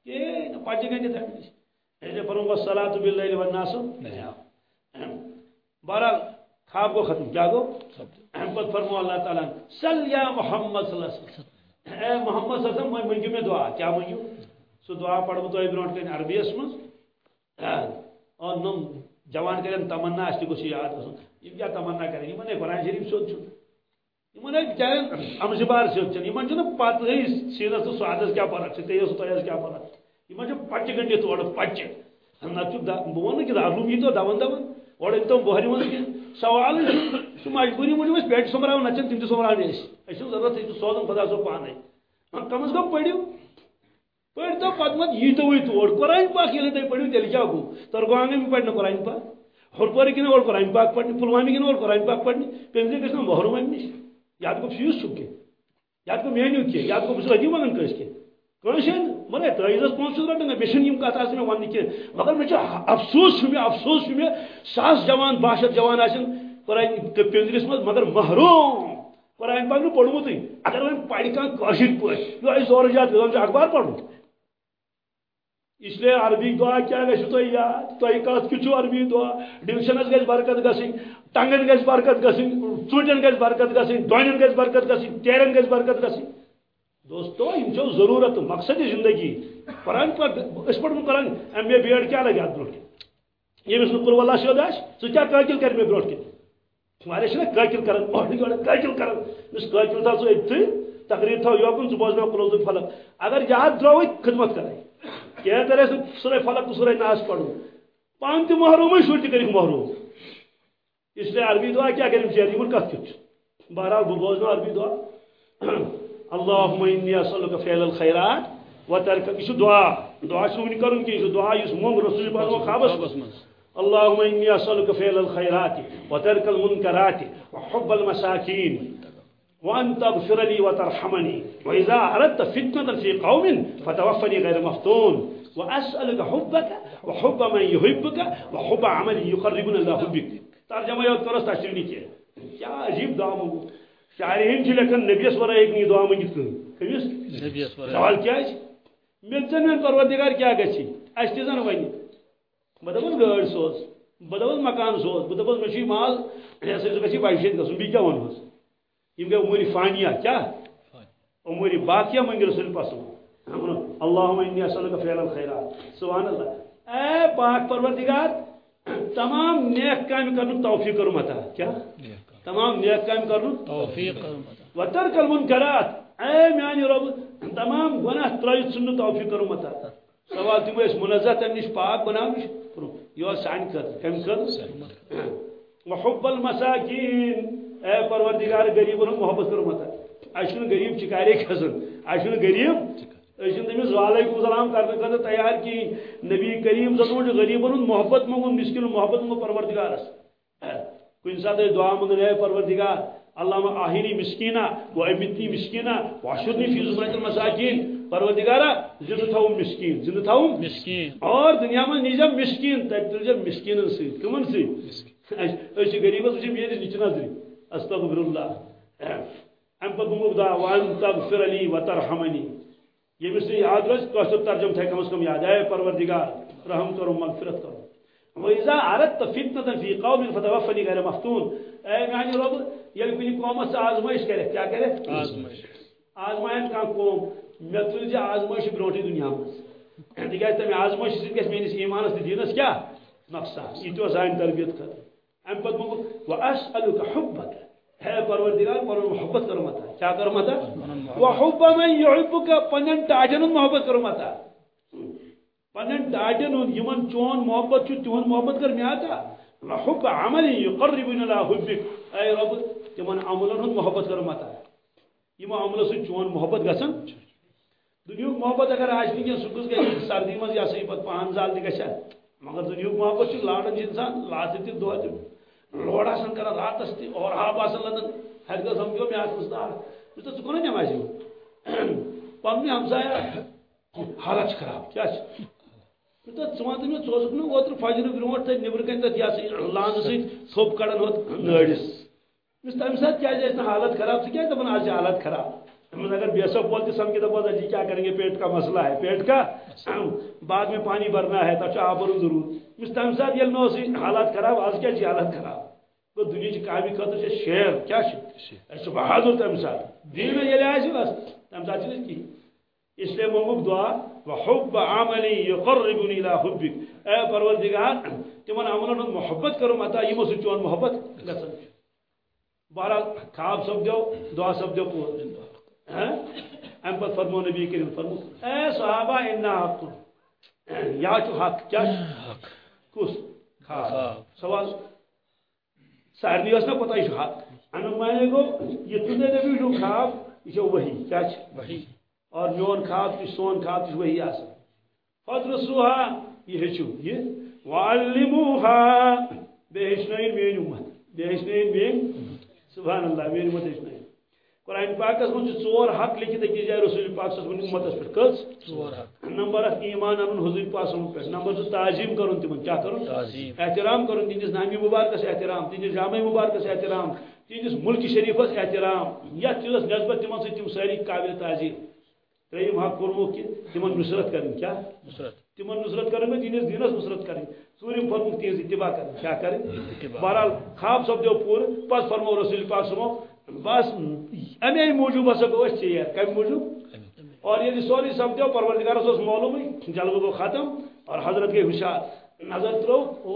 کہیٖنۍ نہٕ پچہِ گٔے نہٕ تَمہِ نِش ایسے باللیل والناس۔ بہرحال خواب گو ختم، کیا گو پت فرمو، اللہ تعالیٰ صل یا محمد صلی اللہ علیہ وسلم۔ اے محمد صلی اللہ علیہ وسلم منگیو میں دعا، کیا منگیو سو دعا پڑھ تو برونٹ کن عربی اس مز اور نم، جوان کرن تمنا اس کو یاد گژھن یم کیا تمنا کرن یمن ہے قرآن شریف سوت چھُ یمن ہے بچارن امزِ بار سوت چھن یمن چھُ پتہ ہے سینس تو سوادس کیا فرق چھِ تیس تیس کیا فرق یمن چھُ پچہِ گنڈِ تور پچہِ نہ چھُ بہٕ وَنہٕ کہِ دارلوم یی تو دون دون اور ان تم بہری من سوال سہ مجبوری موجود اس پیٹ سمراو نچن تم تہ سمراونی اس اس ضرورت ہے سوزن خدا صاحب پانے کم از کم پڑھو پڑھ تو پتہ مت یہ تو وہی توڑ قرآن پاک ییٚلہِ تُہۍ پٔرِو تیٚلہِ کیٛاہ گوٚو ترگوانگے میں پڑھنا قرآن پاک ہرپورِ کِنہٕ اور قرآن پاک پڑھنہِ پُلوامہِ کِنہٕ اور قرآن پاک پڑھنہِ پیٚنزِ گژھِ نہ محروم امہِ نِش یا گوٚو فیٖس چھُکھ کینٛہہ یا گوٚو میٲنیُک کینٛہہ یا گوٚو بہٕ چھُس أتی منٛگان کٲنٛسہِ کینٛہہ کٲنٛسہِ مگر تٲیٖزس پونٛسہٕ چھُس رٹان مےٚ چھُنہٕ یِم کتھ آسان مےٚ وننہِ کینٛہہ مگر مےٚ چھُ افسوس چھُ مےٚ افسوس چھُ مےٚ ساس جوان باہ شیٚتھ جوان آسن۔ قرآن پِنجرس منٛز مگر محروم۔ قرآن پاک نہٕ پوٚرمُتٕے اگر وۄنۍ پرِ کانٛہہ کٲشِر پٲٹھۍ یہِ آسہِ زورٕ زیادٕ زن چھُ اخبار پرُن اس لیے عربی دعا کیا گژھِ تۄہہِ یاد؟ تۄہہِ کتھ کیُتھ چھُ عربی دعا؟ ڈِوشنس گژھِ برکت گژھٕنۍ ٹنگن گژھِ برکت گژھٕنۍ ژوٗنٛٹھٮ۪ن گژھِ برکت گژھٕنۍ ڈۄنٮ۪ن گژھِ برکت گژھٕنۍ تیرٮ۪ن گژھِ برکت گژھٕنۍ دوستو یم چھو ضرورت، مقصد زندگی۔ قرآن پاک اس پڑھ ایم اے بی ایڈ کیا لگہِ اتھ برونٛٹھ کن ییٚمِس نہٕ قُرو سیوٚد آسہِ سُہ کیٛاہ قٲقِل کرِ مےٚ برونٛٹھ کن واریاہ چھِنہ قٲقِل کران گۄڈٕ گۄڈٕ قٲقِل کران یُس قٲقِل تھاو ژٕ أتھٕے تقریٖر تھاو یوکُن ژٕ بوزناو کُلوزُن فلق۔ اگر یاد درٛاوٕے خدمت کرے کینٛہہ کرے سُہ سورے فلق تہٕ سورے ناس پڑھُن پانہٕ تہِ محرومٕے شُرۍ تہِ کٔرِکھ محروم اسلیے عربی دعا ژیر یِمن کتھ کیُتھ چھُ بہرحال بہٕ بوزناو عربی دعا۔ اللهم اني اسالك فعل الخيرات وترك یہ دعا دعا چھُ وٕنہِ کرُن کینٛہہ یہِ دعا یُس موٚنگ رسول پاک خوابس منٛز اللهم اني اسالك فعل الخيرات وترك المنكرات وحب المساكين وان تغفر لي وترحمني واذا اردت فتنه في قوم فتوفني غير مفتون واسالك حبك وحب من يحبك وحب عمل يقربنا الى حبك ترجمه یوت کرس تشریح کیا عجیب دعا منگو شارحین چھ لکھن نبیس ورا ایک نی دعا منگت کن کمس نبیس ورا۔ سوال کیا ہے؟ ملزن میں پروردگار کیا گچھی؟ اس تہ زن ونی دپس گاڑ سوز دپس مکان سوز دپس مچھ مال یہ سا گچھی بائشیت گژھن بی کیا ونس یم گئی امور فانیہ کیا؟ امور باقیہ منگ رسول پسند اللهم انی اسالک فعل الخيرات سبحان اللہ۔ اے پاک پروردگار تمام نیک کام کرن توفیق کرو متا کیا؟ تمام نیک کام کرن توفیق وترک المنکرات اے میانی رب تمام گناہ ترٲیِتھ ژھٕن توفیق کرو متا. سوال تم ٲسۍ منزہ تمہِ نِش پاک بناونٕچ یہِ اوس سانہِ خٲطرٕ کمہِ خٲطرٕ وحب المساکین. اے پروردگار غریبن محبت متا. اَسہِ چھُنہٕ غریب چِکارے کھسان اَسہِ چھُنہٕ غریب تٔمِس وعلیکم السلام کرنہٕ خٲطرٕ تیار کِہیٖنۍ نبی کریم چھُ غریبن ہُنٛد محبت منٛگُن مسکِن محبت منٛگُن پروردگارس کُنہِ ساتہٕ أسۍ دعا منٛگان اے پروردگار اللهم آہینی مسکینا و امیتنی مسکینا واشرنی فی زمرت المساکین۔ پروردگارا زندہ تھاوم مسکین زندہ تھاوم مسکین۔ اور دنیا میں نیجم مسکین تک تلجم مسکینن سۭتۍ کمن أسۍ چھِ غریبس وٕچھان میٲنِس نِچہِ نظرِ استغفر اللہ۔ امہِ پتہٕ گوٚمُت دعا وان تغفر علی وترحمنی۔ ییٚمِس نہٕ یاد روزِ کٲشُر ترجم تھاے کم از کم یاد اے پروردگار رحم کرو مغفرت کرو۔ وإذا أردت فتنة في قوم فتوفني غير مفتون۔ اے میانی رب ییٚلہِ کُنہِ قومس ژٕ آزمٲیش کرکھ کیٛاہ کرکھ آزمائش۔ آزمایَن کانٛہہ قوم۔ مےٚ تُلۍ زِ آزمٲیش برونٛٹھٕے دُنیا منٛز تِکیٛازِ تَمہِ آزمٲیش سۭتۍ گژھِ میٲنِس ایٖمانس تہٕ دیٖنس کیٛاہ نۄقصان یہِ تہِ اوس سانہِ تربیت خٲطرٕ اَمہِ پتہٕ موٚنگُت وَأَسْأَلُكَ حُبَّكَ۔ ہے پروردگار پنُن محبت کرو متا کرو متا وحب من يحبك پنن محبت کرو متا پنن ٹاٹن ہُنٛد یِمن چون محبت چھُ محبت کر مےٚ عطا حب عملی یقربنی الى اے رب تمن عملن ہند محبت کرو متا یم عملو سۭتۍ چون محبت گژھان دنیاہُک محبت اگر آج نہٕ کینٛہہ سُہ گوٚژھ سردی منٛز یہِ ہسا یہِ پتہٕ پان زال تہِ گژھِ مگر دنیاہُک محبت چھُ انسان لاتہِ تہِ دۄہ لوڑ آسان کران راتس تہِ اور آب آسان لدان ہتہِ گژھ سمجھو مےٚ آسہِ مستار بہٕ ژٕ کوٚر نٮ۪مازِ پنُن ہمسایا حالت خراب۔ کیٛاہ چھِ تو ژٕ وَن تہٕ مےٚ ژٕ اوسُکھ نہٕ اوترٕ فجرٕ برونٛٹھ تَتہِ نیٚبرٕ کَنۍ تَتھ یہِ ہسا یہِ ہوت نٲڑِس مس تمہِ ساتہٕ کیٛازِ آسہِ نہٕ حالت خراب ژٕ کیٛازِ دپان آز چھِ حالت خراب۔ دپان اگر بیسو پول تہِ سمکھے دپو جی کیا کریں گے؟ پیٹ کا مسئلہ ہے۔ پیٹ کا؟ بعد میں پانی بھرنا ہے تب آب بھرن ضرور۔ مس تمہِ ساتہٕ ییٚلہِ نہٕ حالات خراب آز کیٛاہ چھِ حالت خراب؟ گوٚو دُنہِچہِ کامہِ خٲطرٕ چھِ شیر۔ کیٛاہ چھِ چھُ بہادُر تمہِ ساتہٕ دیٖنہٕ ییٚلہِ آسہِ بس. تمہِ ساتہٕ چھِنہٕ کِہیٖنۍ اسلیے منگُک دعا. وحب عملی یقربنی الى حبک اے پروردگار تمن عملن ہند محبت کرم عطا یمو سۭتۍ چون محبت گژھان چھُ بہرحال خواب سپدیو دعا سپدیو پوٗرٕ ام پتہٕ فرمو نبی کریم فرمو. اے صحابہ انا حق. یا چھُ حق کیا؟ کُس؟ خواب. سوال. سارنی ٲس نا پتہ یہِ چھُ حق. امیُک معنی گوٚو یہِ تُہۍ نبی چھُ خواب یہِ چھُ ؤہی کیٛاہ چھِ اور میون خواب تہ سون خواب تہ وہی آسان۔ فدرسوها یہ ہیچو یہ وعلموها۔ بے ہیچنائن میری امت بے ہیچنائن میری سبحان اللہ میری امت ہیچنائن قرآن پاکس من ژور حق لکھت أکِس جایہِ رسول پاک صلی اللہ امتس پٮ۪ٹھ کٔژ ژور حق۔ نمبر اکھ ایمان انن حضور پاک صلی اللہ پٮ۪ٹھ نمبر زٕ تعظیم کرُن تِمن۔ کیٛاہ کرُن؟ تعظیم۔ احترام کرُن۔ تہنٛدِس نامی مبارکس احترام تہنٛدِس جامع مبارکس احترام۔ تہنٛدِس ملک شریفس احترام یتھ چیزس نسبت تِم سٲری قابل تعظیم. ترٛیٚیِم حق کوٚرمو کہِ تِمن نصرت کرٕنۍ کیٛاہ نصرت. تمن نصرت کریں تہندس دینس نصرت کریں ژوٗرِم فرموک تہذ اتباع کریں کیا کریں. بہرحال خواب سپدو پور پس فرمو رسول پاک سمو بس امے موجوب ہسا گو اس چیر کم موجوب اور یہ سوری سپدو پروردگارس اوس معلوم جلوہ گو ختم اور حضرت گئی ہوشیار نظر ترو او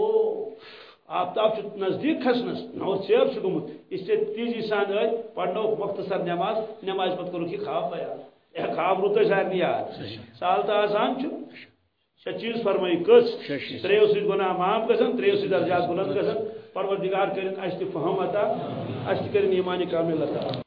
آفتاب نزدیک کھسنس نو ژیر چھ گومت اس سے تیزی سان پڑھنو مختصر نماز نماز پتہ کرو کہ خواب بیان۔ اے خواب روتو سارنی یاد سال تو آسان شےٚ چیٖز شےٚ چیٖز. ترٛیو سۭتۍ گۄناہ معاف گژھان ترٛیو سۭتۍ درجات بُلند گژھان پروردگار کٔرِنۍ اَسہِ تہِ فہم عطا اَسہِ تہِ کٔرِنۍ ایٖمانہِ کامِل عطا۔